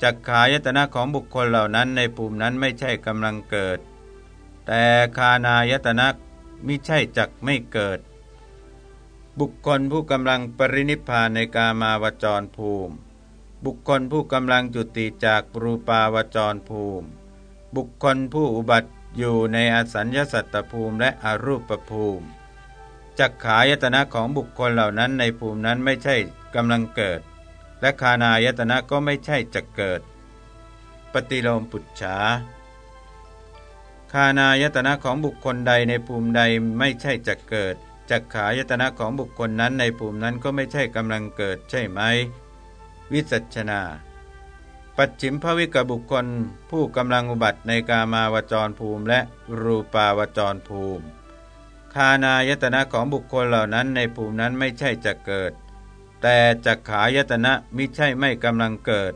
Speaker 1: จักขายตนะของบุคคลเหล่านั้นในภูมินั้นไม่ใช่กำลังเกิด แต่คานายตนะมิใช่จักไม่เกิด บุคคลผู้กำลังปรินิพานในกามาวจรภูมิ บุคคลผู้กำลังจุติจากปรูปาวจรภูมิ บุคคลผู้อุบัติ อยู่ในอสัญญาสัตตภูมิและอรูปภูมิจักขายตนะของบุคคลเหล่านั้นในภูมินั้นไม่ใช่กำลังเกิด และคานายตนะก็ไม่ใช่จะเกิด ปฏิโลมปุจฉาคานายตนะของบุคคลใดในภูมิใดไม่ใช่จะเกิดจักขายตนะของบุคคลนั้นในภูมินั้นก็ไม่ใช่กำลังเกิดใช่ไหม วิสัชนา ปัจฉิมภวิกบุคคล ผู้กำลังอุบัติในกามาวจรภูมิและรูปาวจรภูมิ คานายตนะของบุคคลเหล่านั้นในภูมินั้นไม่ใช่จะเกิด แต่จักขายตนะมิใช่ไม่กำลังเกิด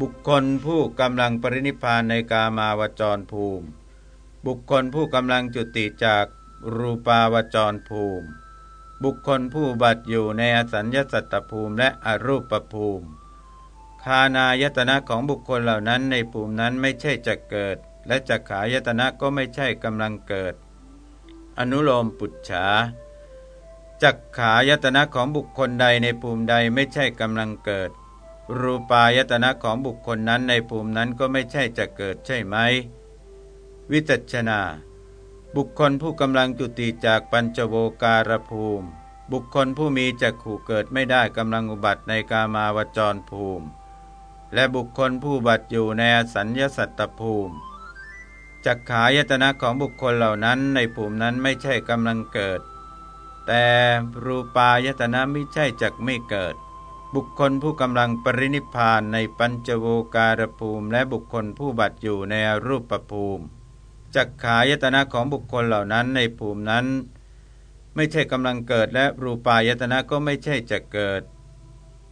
Speaker 1: บุคคลผู้กำลังปรินิพานในกามาวจรภูมิ บุคคลผู้กำลังจุติจากรูปาวจรภูมิ บุคคลผู้บัติอยู่ในอสัญญสัตตภูมิและอรูปภูมิ คานายตนะของบุคคลเหล่านั้นในภูมินั้นไม่ใช่จะเกิด และจักขายตนะก็ไม่ใช่กำลังเกิด อนุโลมปุจฉาจักขายตนะของบุคคลใดในภูมิใดไม่ใช่กำลังเกิด รูปายตนะของบุคคลนั้นในภูมินั้นก็ไม่ใช่จะเกิดใช่ไหม วิจัชนา บุคคลผู้กำลังจุติจากปัญจโวการภูมิ บุคคลผู้มีจักขู่เกิดไม่ได้กำลังอุบัติในกามาวจรภูมิ และบุคคลผู้บัตอยู่ในสัญญสัตตภูมิจักขายตนะของบุคคลเหล่านั้นในภูมินั้นไม่ใช่กำลังเกิด แต่รูปายตนะไม่ใช่จักไม่เกิด บุคคลผู้กำลังปรินิพานในปัญจโวการภูมิ และบุคคลผู้บัตอยู่ในรูปภูมิจักขายตนะของบุคคลเหล่านั้นในภูมินั้น ไม่ใช่กำลังเกิดและรูปายตนะก็ไม่ใช่จะเกิด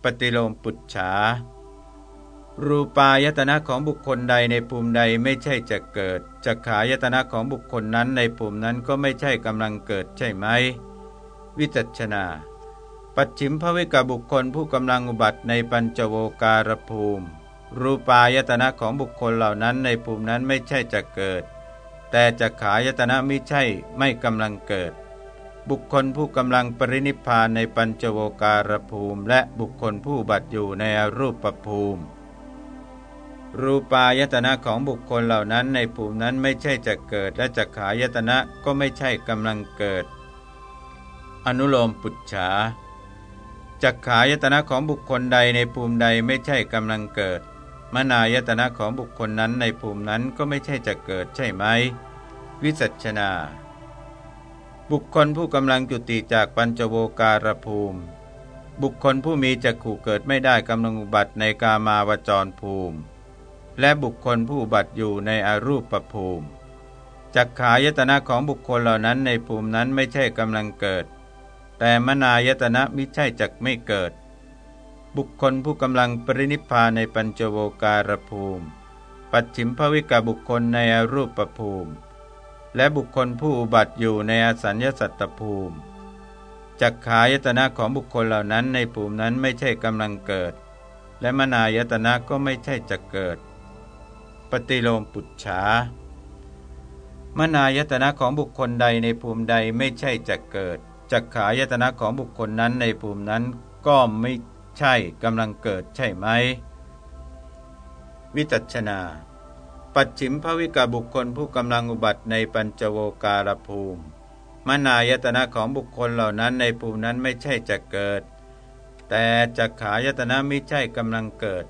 Speaker 1: ปฏิโลมปุจฉา รูปายตนะของบุคคลใดในภูมิใดไม่ใช่จะเกิดจักขายตนะของบุคคลนั้นในภูมินั้นก็ไม่ใช่กำลังเกิดใช่ไหม วิจัชนา ปัจฉิมภวิกบุคคลผู้กำลังอุบัติในปัญจโวการภูมิ รูปายตนะของบุคคลเหล่านั้นในภูมินั้นไม่ใช่จะเกิด แต่จักขายตนะไม่ใช่ไม่กำลังเกิด บุคคลผู้กำลังปรินิพานในปัญจโวการภูมิ และบุคคลผู้บัติอยู่ในรูปภูมิ รูปายตนะของบุคคลเหล่านั้นในภูมินั้นไม่ใช่จะเกิด และจักขายตนะก็ไม่ใช่กำลังเกิด อนุโลมปุจฉาจักขายตนะของบุคคลใดในภูมิใดไม่ใช่กำลังเกิด มนายตนะของบุคคลนั้นในภูมินั้นก็ไม่ใช่จะเกิดใช่ไหม วิสัชนา บุคคลผู้กำลังจุติจากปัญจโวการภูมิ บุคคลผู้มีจักขู่เกิดไม่ได้กำลังอุบัติในกามาวจรภูมิ และบุคคลผู้บัติอยู่ในอรูปภูมิจักขายตนะของบุคคลเหล่านั้นในภูมินั้นไม่ใช่กำลังเกิด แต่มนายตนะมิใช่จักไม่เกิด บุคคลผู้กำลังปรินิพพานในปัญจโวการภูมิ ปัจฉิมภวิกบุคคลในอรูปภูมิ และบุคคลผู้บัติอยู่ในอสัญญสัตตภูมิจักขายตนะของบุคคลเหล่านั้นในภูมินั้นไม่ใช่กำลังเกิด และมนายตนะก็ไม่ใช่จะเกิด ปฏิโลมปุจฉามนายตนะของบุคคลใดในภูมิใดไม่ใช่จะเกิดจักขายตนะของบุคคลนั้นในภูมินั้นก็ไม่ใช่กำลังเกิดใช่ไหม วิจัชนา ปัจฉิมภวิกาบุคคลผู้กำลังอุบัติในปัญจโวการภูมิ มนายตนะของบุคคลเหล่านั้นในภูมินั้นไม่ใช่จะเกิด แต่จักขายตนะไม่ใช่กำลังเกิด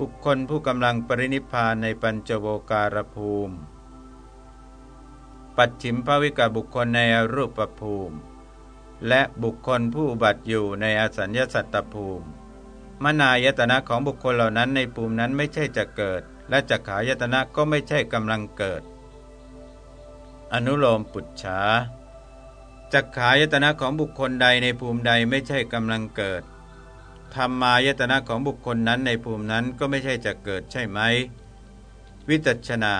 Speaker 1: บุคคลผู้กำลังปรินิพานในปัญจโวการภูมิ ปัจฉิมภวิกบุคคลในอรูปภูมิ และบุคคลผู้บัติอยู่ในอสัญญสัตตภูมิ มนายตนะของบุคคลเหล่านั้นในภูมินั้นไม่ใช่จะเกิด และจักขายตนะก็ไม่ใช่กำลังเกิด อนุโลมปุจฉาจักขายตนะของบุคคลใดในภูมิใดไม่ใช่กำลังเกิด ธรรมายตนะของบุคคลนั้นในภูมินั้นก็ไม่ใช่จะเกิดใช่ไหม วิจัชนา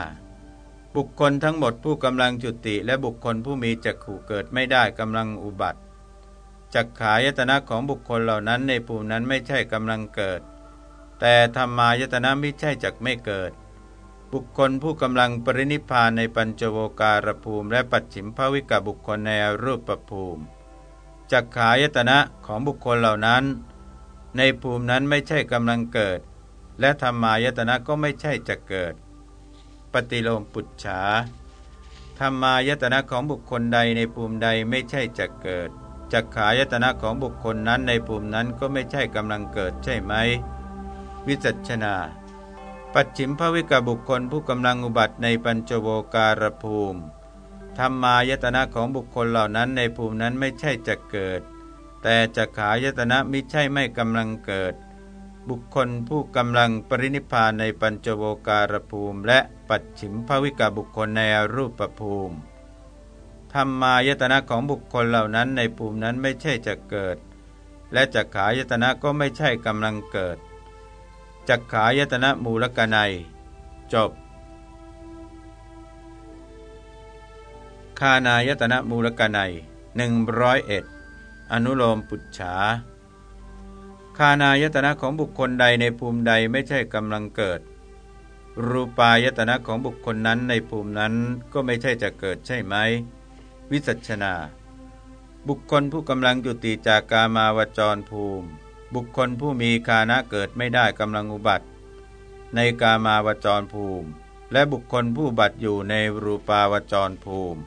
Speaker 1: บุคคลทั้งหมดผู้กำลังจุติ และบุคคลผู้มีจักขู่เกิดไม่ได้กำลังอุบัติจักขายตนะของบุคคลเหล่านั้นในภูมินั้นไม่ใช่กำลังเกิด แต่ธรรมายตนะไม่ใช่จักไม่เกิด บุคคลผู้กำลังปรินิพานในปัญจโวการภูมิ และปัจฉิมภวิกบุคคลในรูปภูมิจักขายตนะของบุคคลเหล่านั้น ในภูมินั้นไม่ใช่กำลังเกิด และธรรมายตนะก็ไม่ใช่จะเกิด ปฏิโลมปุจฉาธรรมายตนะของบุคคลใดในภูมิใดไม่ใช่จะเกิดจักขายตนะของบุคคลนั้นในภูมินั้นก็ไม่ใช่กำลังเกิดใช่ไหม วิจัชนา ปัจฉิมภวิกบุคคลผู้กำลังอุบัติในปัญจโวการภูมิธรรมายตนะของบุคคลเหล่านั้นในภูมินั้นไม่ใช่จะเกิด แต่จักขายตนะมิใช่ไม่กำลังเกิด บุคคลผู้กำลังปรินิพานในปัญจโวการภูมิ และปัจฉิมภวิกาบุคคลในอรูปภูมิธรรมายตนะของบุคคลเหล่านั้นในภูมินั้นไม่ใช่จะเกิด และจักขายตนะก็ไม่ใช่กำลังเกิดจักขายตนะมูลกนัย จบ คานายตนะมูลกนัยหนึ่งร้ อนุโลมปุจฉาคานายตนะของบุคคลใดในภูมิใดไม่ใช่กำลังเกิด รูปายตนะของบุคคลนั้นในภูมินั้นก็ไม่ใช่จะเกิดใช่ไหม วิสัชนา บุคคลผู้กำลังจุติจากกามาวจรภูมิ บุคคลผู้มีคานะเกิดไม่ได้กำลังอุบัติ ในกามาวจรภูมิ และบุคคลผู้บัติอยู่ในรูปาวจรภูมิ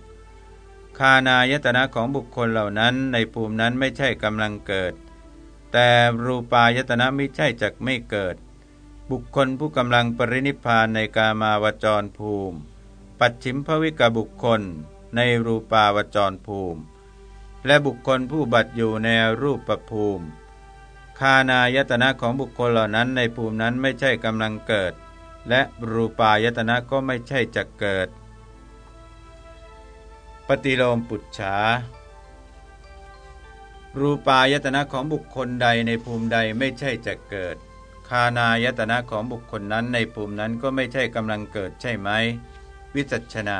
Speaker 1: คานายตนะของบุคคลเหล่านั้นในภูมินั้นไม่ใช่กำลังเกิด แต่รูปายตนะไม่ใช่จักไม่เกิด บุคคลผู้กำลังปรินิพานในกามาวจรภูมิ ปัจฉิมภวิกบุคคล ในรูปาวจรภูมิ และบุคคลผู้บัตอยู่ในรูปประภูมิ คานายตนะของบุคคลเหล่านั้นในภูมินั้นไม่ใช่กำลังเกิด และรูปายตนะก็ไม่ใช่จะเกิด ปฏิโลมปุจฉา รูปายตนะของบุคคลใดในภูมิใดไม่ใช่จะเกิด คานายตนะของบุคคลนั้นในภูมินั้นก็ไม่ใช่กำลังเกิดใช่ไหม วิจัชนา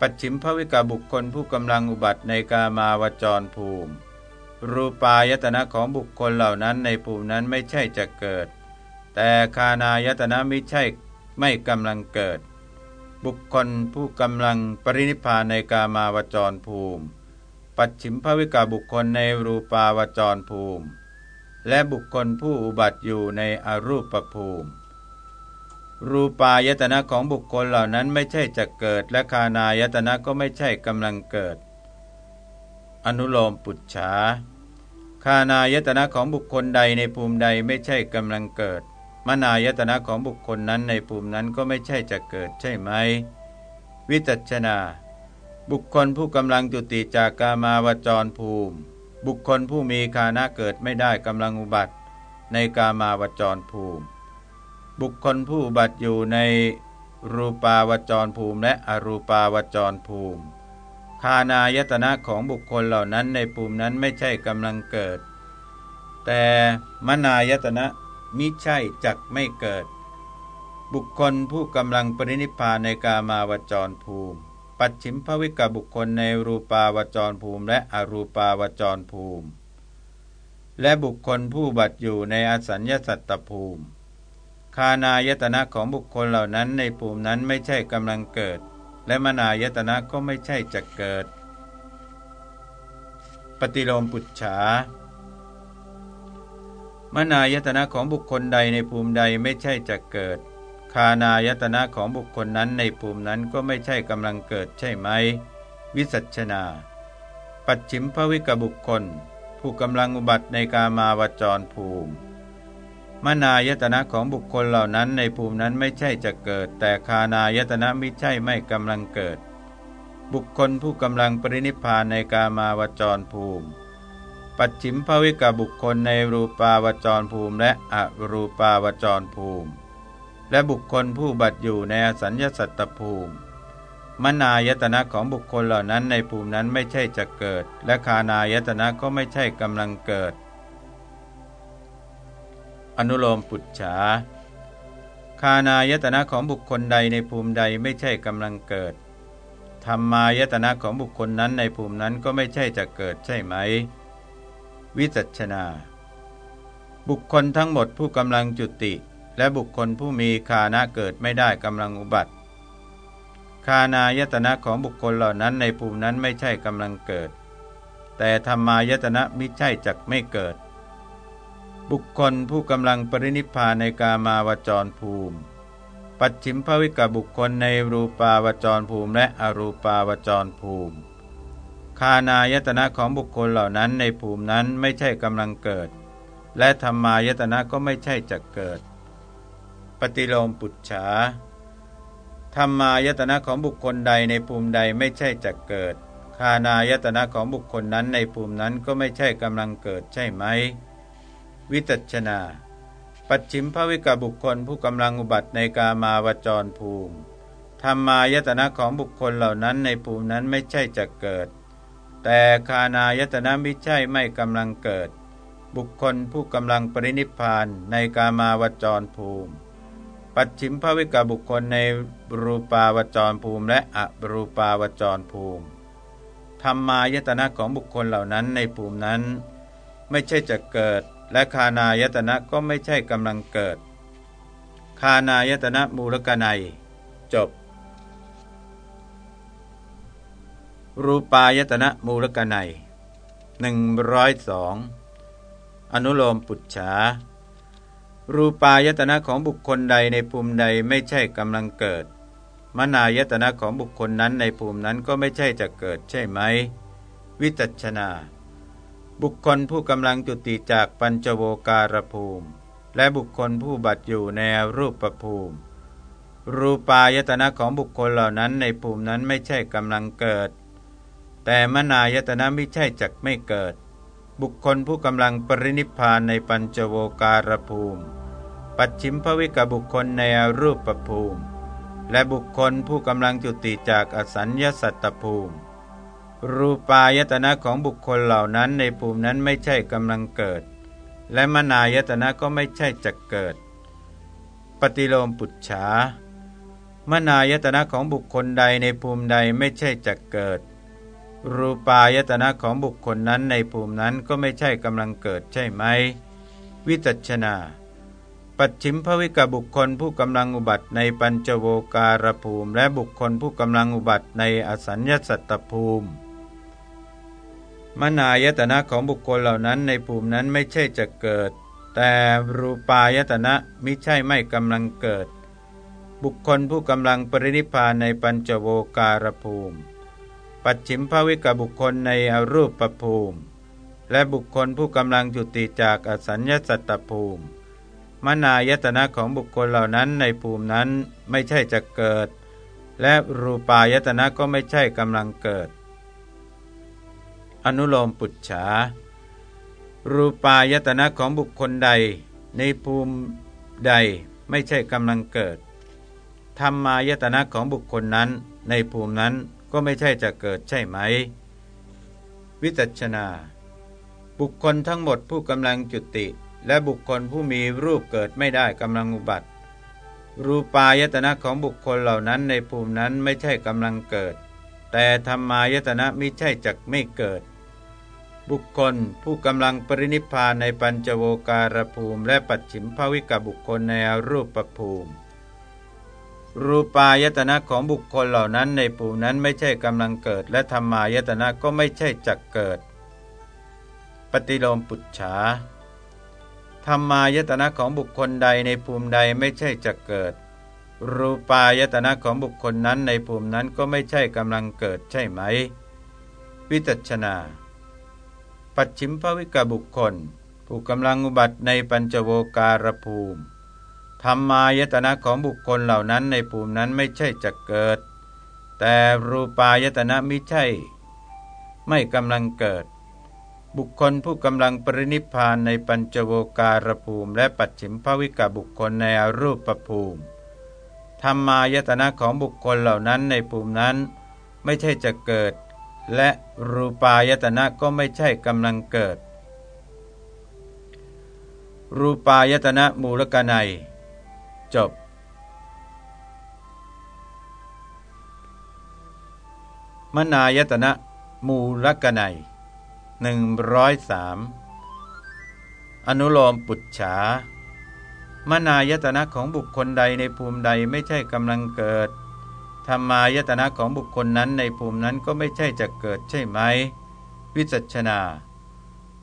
Speaker 1: ปัจฉิมภวิกาบุคคลผู้กำลังอุบัติในกามาวจรภูมิ รูปายตนะของบุคคลเหล่านั้นในภูมินั้นไม่ใช่จะเกิด แต่คานายตนะไม่ใช่ไม่กำลังเกิด บุคคลผู้กำลังปรินิพานในกามาวจรภูมิ ปัจฉิมภวิกาบุคคลในรูปาวจรภูมิ และบุคคลผู้อุบัติอยู่ในอรูปภูมิ รูปายตนะของบุคคลเหล่านั้นไม่ใช่จะเกิด และคานายตนะก็ไม่ใช่กำลังเกิด อนุโลมปุจฉาคานายตนะของบุคคลใดในภูมิใดไม่ใช่กำลังเกิด มนายตนะของบุคคลนั้นในภูมินั้นก็ไม่ใช่จะเกิดใช่ไหม วิจัชนา บุคคลผู้กำลังจุติจากกามาวจรภูมิ บุคคลผู้มีคานะเกิดไม่ได้กำลังอุบัติ ในกามาวจรภูมิ บุคคลผู้อุบัติอยู่ในรูปาวจรภูมิและอรูปาวจรภูมิ คานายตนะของบุคคลเหล่านั้นในภูมินั้นไม่ใช่กำลังเกิด แต่มนายตนะ มิใช่จักไม่เกิด บุคคลผู้กำลังปรินิพานในกามาวจรภูมิ ปัจฉิมภวิกบุคคลในรูปาวจรภูมิ และอรูปาวจรภูมิ และบุคคลผู้บัตอยู่ในอสัญญสัตตภูมิ คานายตนะของบุคคลเหล่านั้นในภูมินั้นไม่ใช่กำลังเกิด และมนายตนะก็ไม่ใช่จะเกิด ปฏิโลมปุจฉา มนายตนะของบุคคลใดในภูมิใดไม่ใช่จะเกิด คานายตนะของบุคคลนั้นในภูมินั้นก็ไม่ใช่กำลังเกิดใช่ไหม วิสัชนา ปัจฉิมภวิกบุคคล ผู้กำลังอุบัติในกามาวจรภูมิ มนายตนะของบุคคลเหล่านั้นในภูมินั้นไม่ใช่จะเกิด แต่คานายตนะไม่ใช่ไม่กำลังเกิด บุคคลผู้กำลังปรินิพานในกามาวจรภูมิ ปัจฉิมภวิกบุคคลในรูปาวจรภูมิและอรูปาวจรภูมิ และบุคคลผู้บัตอยู่ในอสัญญสัตตภูมิ มนายตนะของบุคคลเหล่านั้นในภูมินั้นไม่ใช่จะเกิด และคานายตนะก็ไม่ใช่กำลังเกิด อนุโลมปุจฉาคานายตนะของบุคคลใดในภูมิใดไม่ใช่กำลังเกิดธรรมายตนะของบุคคลนั้นในภูมินั้นก็ไม่ใช่จะเกิดใช่ไหม วิจัชนา บุคคลทั้งหมดผู้กำลังจุติ และบุคคลผู้มีคานะเกิดไม่ได้กำลังอุบัติ คานายตนะของบุคคลเหล่านั้นในภูมินั้นไม่ใช่กำลังเกิด แต่ธรรมายตนะมิใช่จักไม่เกิด บุคคลผู้กำลังปรินิพพานในกามาวจรภูมิ ปัจฉิมภวิกบุคคลในรูปาวจรภูมิและอรูปาวจรภูมิ คานายตนะของบุคคลเหล่านั้นในภูมินั้นไม่ใช่กำลังเกิด และธรรมายตนะก็ไม่ใช่จะเกิด ปฏิโลมปุจฉาธรรมายตนะของบุคคลใดในภูมิใดไม่ใช่จะเกิด คานายตนะของบุคคลนั้นในภูมินั้นก็ไม่ใช่กำลังเกิดใช่ไหม วิตัชนา ปัจฉิมภวิกบุคคลผู้กำลังอุบัติในกามาวจรภูมิธรรมายตนะของบุคคลเหล่านั้นในภูมินั้นไม่ใช่จะเกิด แต่คานายตนะมิใช่ไม่กำลังเกิด บุคคลผู้กำลังปรินิพานในกามาวจรภูมิ ปัจฉิมภวิกบุคคลในรูปาวจรภูมิ และอรูปาวจรภูมิธรรมายตนะของบุคคลเหล่านั้นในภูมินั้น ไม่ใช่จะเกิด และคานายตนะก็ไม่ใช่กำลังเกิด คานายตนะมูลกนัย จบ รูปายตนะมูลกนัยหนึ่งร้อยสองอนุโลมปุจฉา รูปายตนะของบุคคลใดในภูมิใดไม่ใช่กำลังเกิดมมนายตนะของบุคคลนั้นในภูมินั้นก็ไม่ใช่จะเกิดใช่ไหม วิจัชนา บุคคลผู้กำลังจุติจากปัญจโวการภูมิ และบุคคลผู้บัตอยู่ในรูปประภูมิ รูปายตนะของบุคคลเหล่านั้นในภูมินั้นไม่ใช่กำลังเกิด แต่มนายตนะไม่ใช่จักไม่เกิด บุคคลผู้กำลังปรินิพานในปัญจโวการภูมิ ปัจฉิมภวิกบุคคลในอรูปภูมิ และบุคคลผู้กำลังจุติจากอสัญญาสัตตภูมิ รูปายตนะของบุคคลเหล่านั้นในภูมินั้นไม่ใช่กำลังเกิด และมนายตนะก็ไม่ใช่จะเกิด ปฏิโลมปุจฉามนายตนะของบุคคลใดในภูมิใดไม่ใช่จะเกิด รูปายตนะของบุคคลนั้นในภูมินั้นก็ไม่ใช่กำลังเกิดใช่ไหม วิจัชนา ปัจฉิมภวิกบุคคลผู้กำลังอุบัติในปัญจโวการภูมิ และบุคคลผู้กำลังอุบัติในอสัญญสัตตภูมิ มนายตนะของบุคคลเหล่านั้นในภูมินั้นไม่ใช่จะเกิด แต่รูปายตนะมิใช่ไม่กำลังเกิด บุคคลผู้กำลังปรินิพานในปัญจโวการภูมิ ปัจฉิมภวิกบุคคลในอรูปภูมิ และบุคคลผู้กำลังจุติจากอสัญญสัตตภูมิ มนายตนะของบุคคลเหล่านั้นในภูมินั้นไม่ใช่จะเกิด และรูปายตนะก็ไม่ใช่กำลังเกิด อนุโลมปุจฉา รูปายตนะของบุคคลใด ในภูมิใดไม่ใช่กำลังเกิดธรรมายตนะของบุคคลนั้นในภูมินั้น ก็ไม่ใช่จะเกิดใช่ไหม วิจัชนา บุคคลทั้งหมดผู้กำลังจุติ และบุคคลผู้มีรูปเกิดไม่ได้กำลังอุบัติ รูปายตนะของบุคคลเหล่านั้นในภูมินั้นไม่ใช่กำลังเกิด แต่ธรรมายตนะไม่ใช่จักไม่เกิด บุคคลผู้กำลังปรินิพานในปัญจโวการภูมิ และปัจฉิมภวิกบุคคลในรูปประภูมิ รูปายตนะของบุคคลเหล่านั้นในภูมินั้นไม่ใช่กำลังเกิด และธรรมายตนะก็ไม่ใช่จักเกิด ปฏิโลมปุจฉาธรรมายตนะของบุคคลใดในภูมิใดไม่ใช่จะเกิด รูปายตนะของบุคคลนั้นในภูมินั้นก็ไม่ใช่กำลังเกิดใช่ไหม วิจัชนา ปัจฉิมภวิกบุคคล ผู้กำลังอุบัติในปัญจโวการภูมิ ธรรมายตนะของบุคคลเหล่านั้นในภูมินั้นไม่ใช่จะเกิด แต่รูปายตนะไม่ใช่ ไม่กำลังเกิด บุคคลผู้กำลังปรินิพานในปัญจโวการภูมิ และปัจฉิมภวิกบุคคลในอรูปภูมิธรรมายตนะของบุคคลเหล่านั้นในภูมินั้น ไม่ใช่จะเกิด และรูปายตนะก็ไม่ใช่กำลังเกิด รูปายตนะมูลกนัย จบ มนายตนะมูลกนัย103อนุโลมปุจฉามนายตนะของบุคคลใดในภูมิใดไม่ใช่กำลังเกิดธรรมายตนะของบุคคลนั้นในภูมินั้นก็ไม่ใช่จะเกิดใช่ไหม วิจัชนา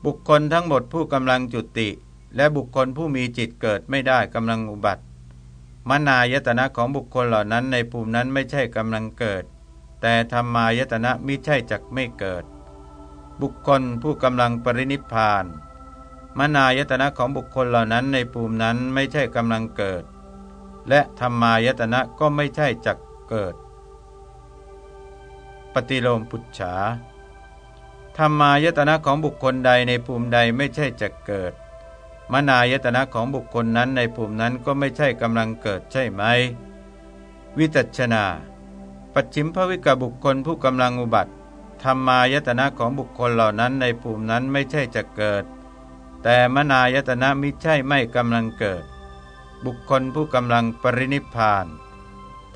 Speaker 1: บุคคลทั้งหมดผู้กำลังจุติ และบุคคลผู้มีจิตเกิดไม่ได้กำลังอุบัติ มนายตนะของบุคคลเหล่านั้นในภูมินั้นไม่ใช่กำลังเกิด แต่ธรรมายตนะมิใช่จักไม่เกิด บุคคลผู้กำลังปรินิพาน มนายตนะของบุคคลเหล่านั้นในภูมินั้นไม่ใช่กำลังเกิด และธรรมายตนะก็ไม่ใช่จักเกิด ปฏิโลมปุจฉาธรรมายตนะของบุคคลใดในภูมิใดไม่ใช่จักเกิด มนายตนะของบุคคลนั้นในภูมินั้นก็ไม่ใช่กำลังเกิดใช่ไหม วิจัชนา ปัจฉิมภวิกบุคคลผู้กำลังอุบัติธรรมายตนะของบุคคลเหล่านั้นในภูมินั้นไม่ใช่จะเกิด แต่มนายตนะมิใช่ไม่กำลังเกิด บุคคลผู้กำลังปรินิพาน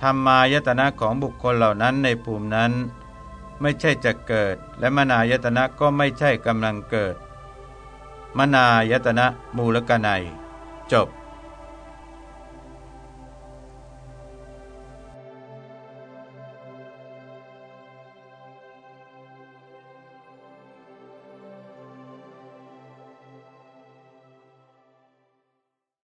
Speaker 1: ธรรมายตนะของบุคคลเหล่านั้นในภูมินั้น ไม่ใช่จะเกิด และมนายตนะก็ไม่ใช่กำลังเกิด มนายตนะมูลกนัย จบ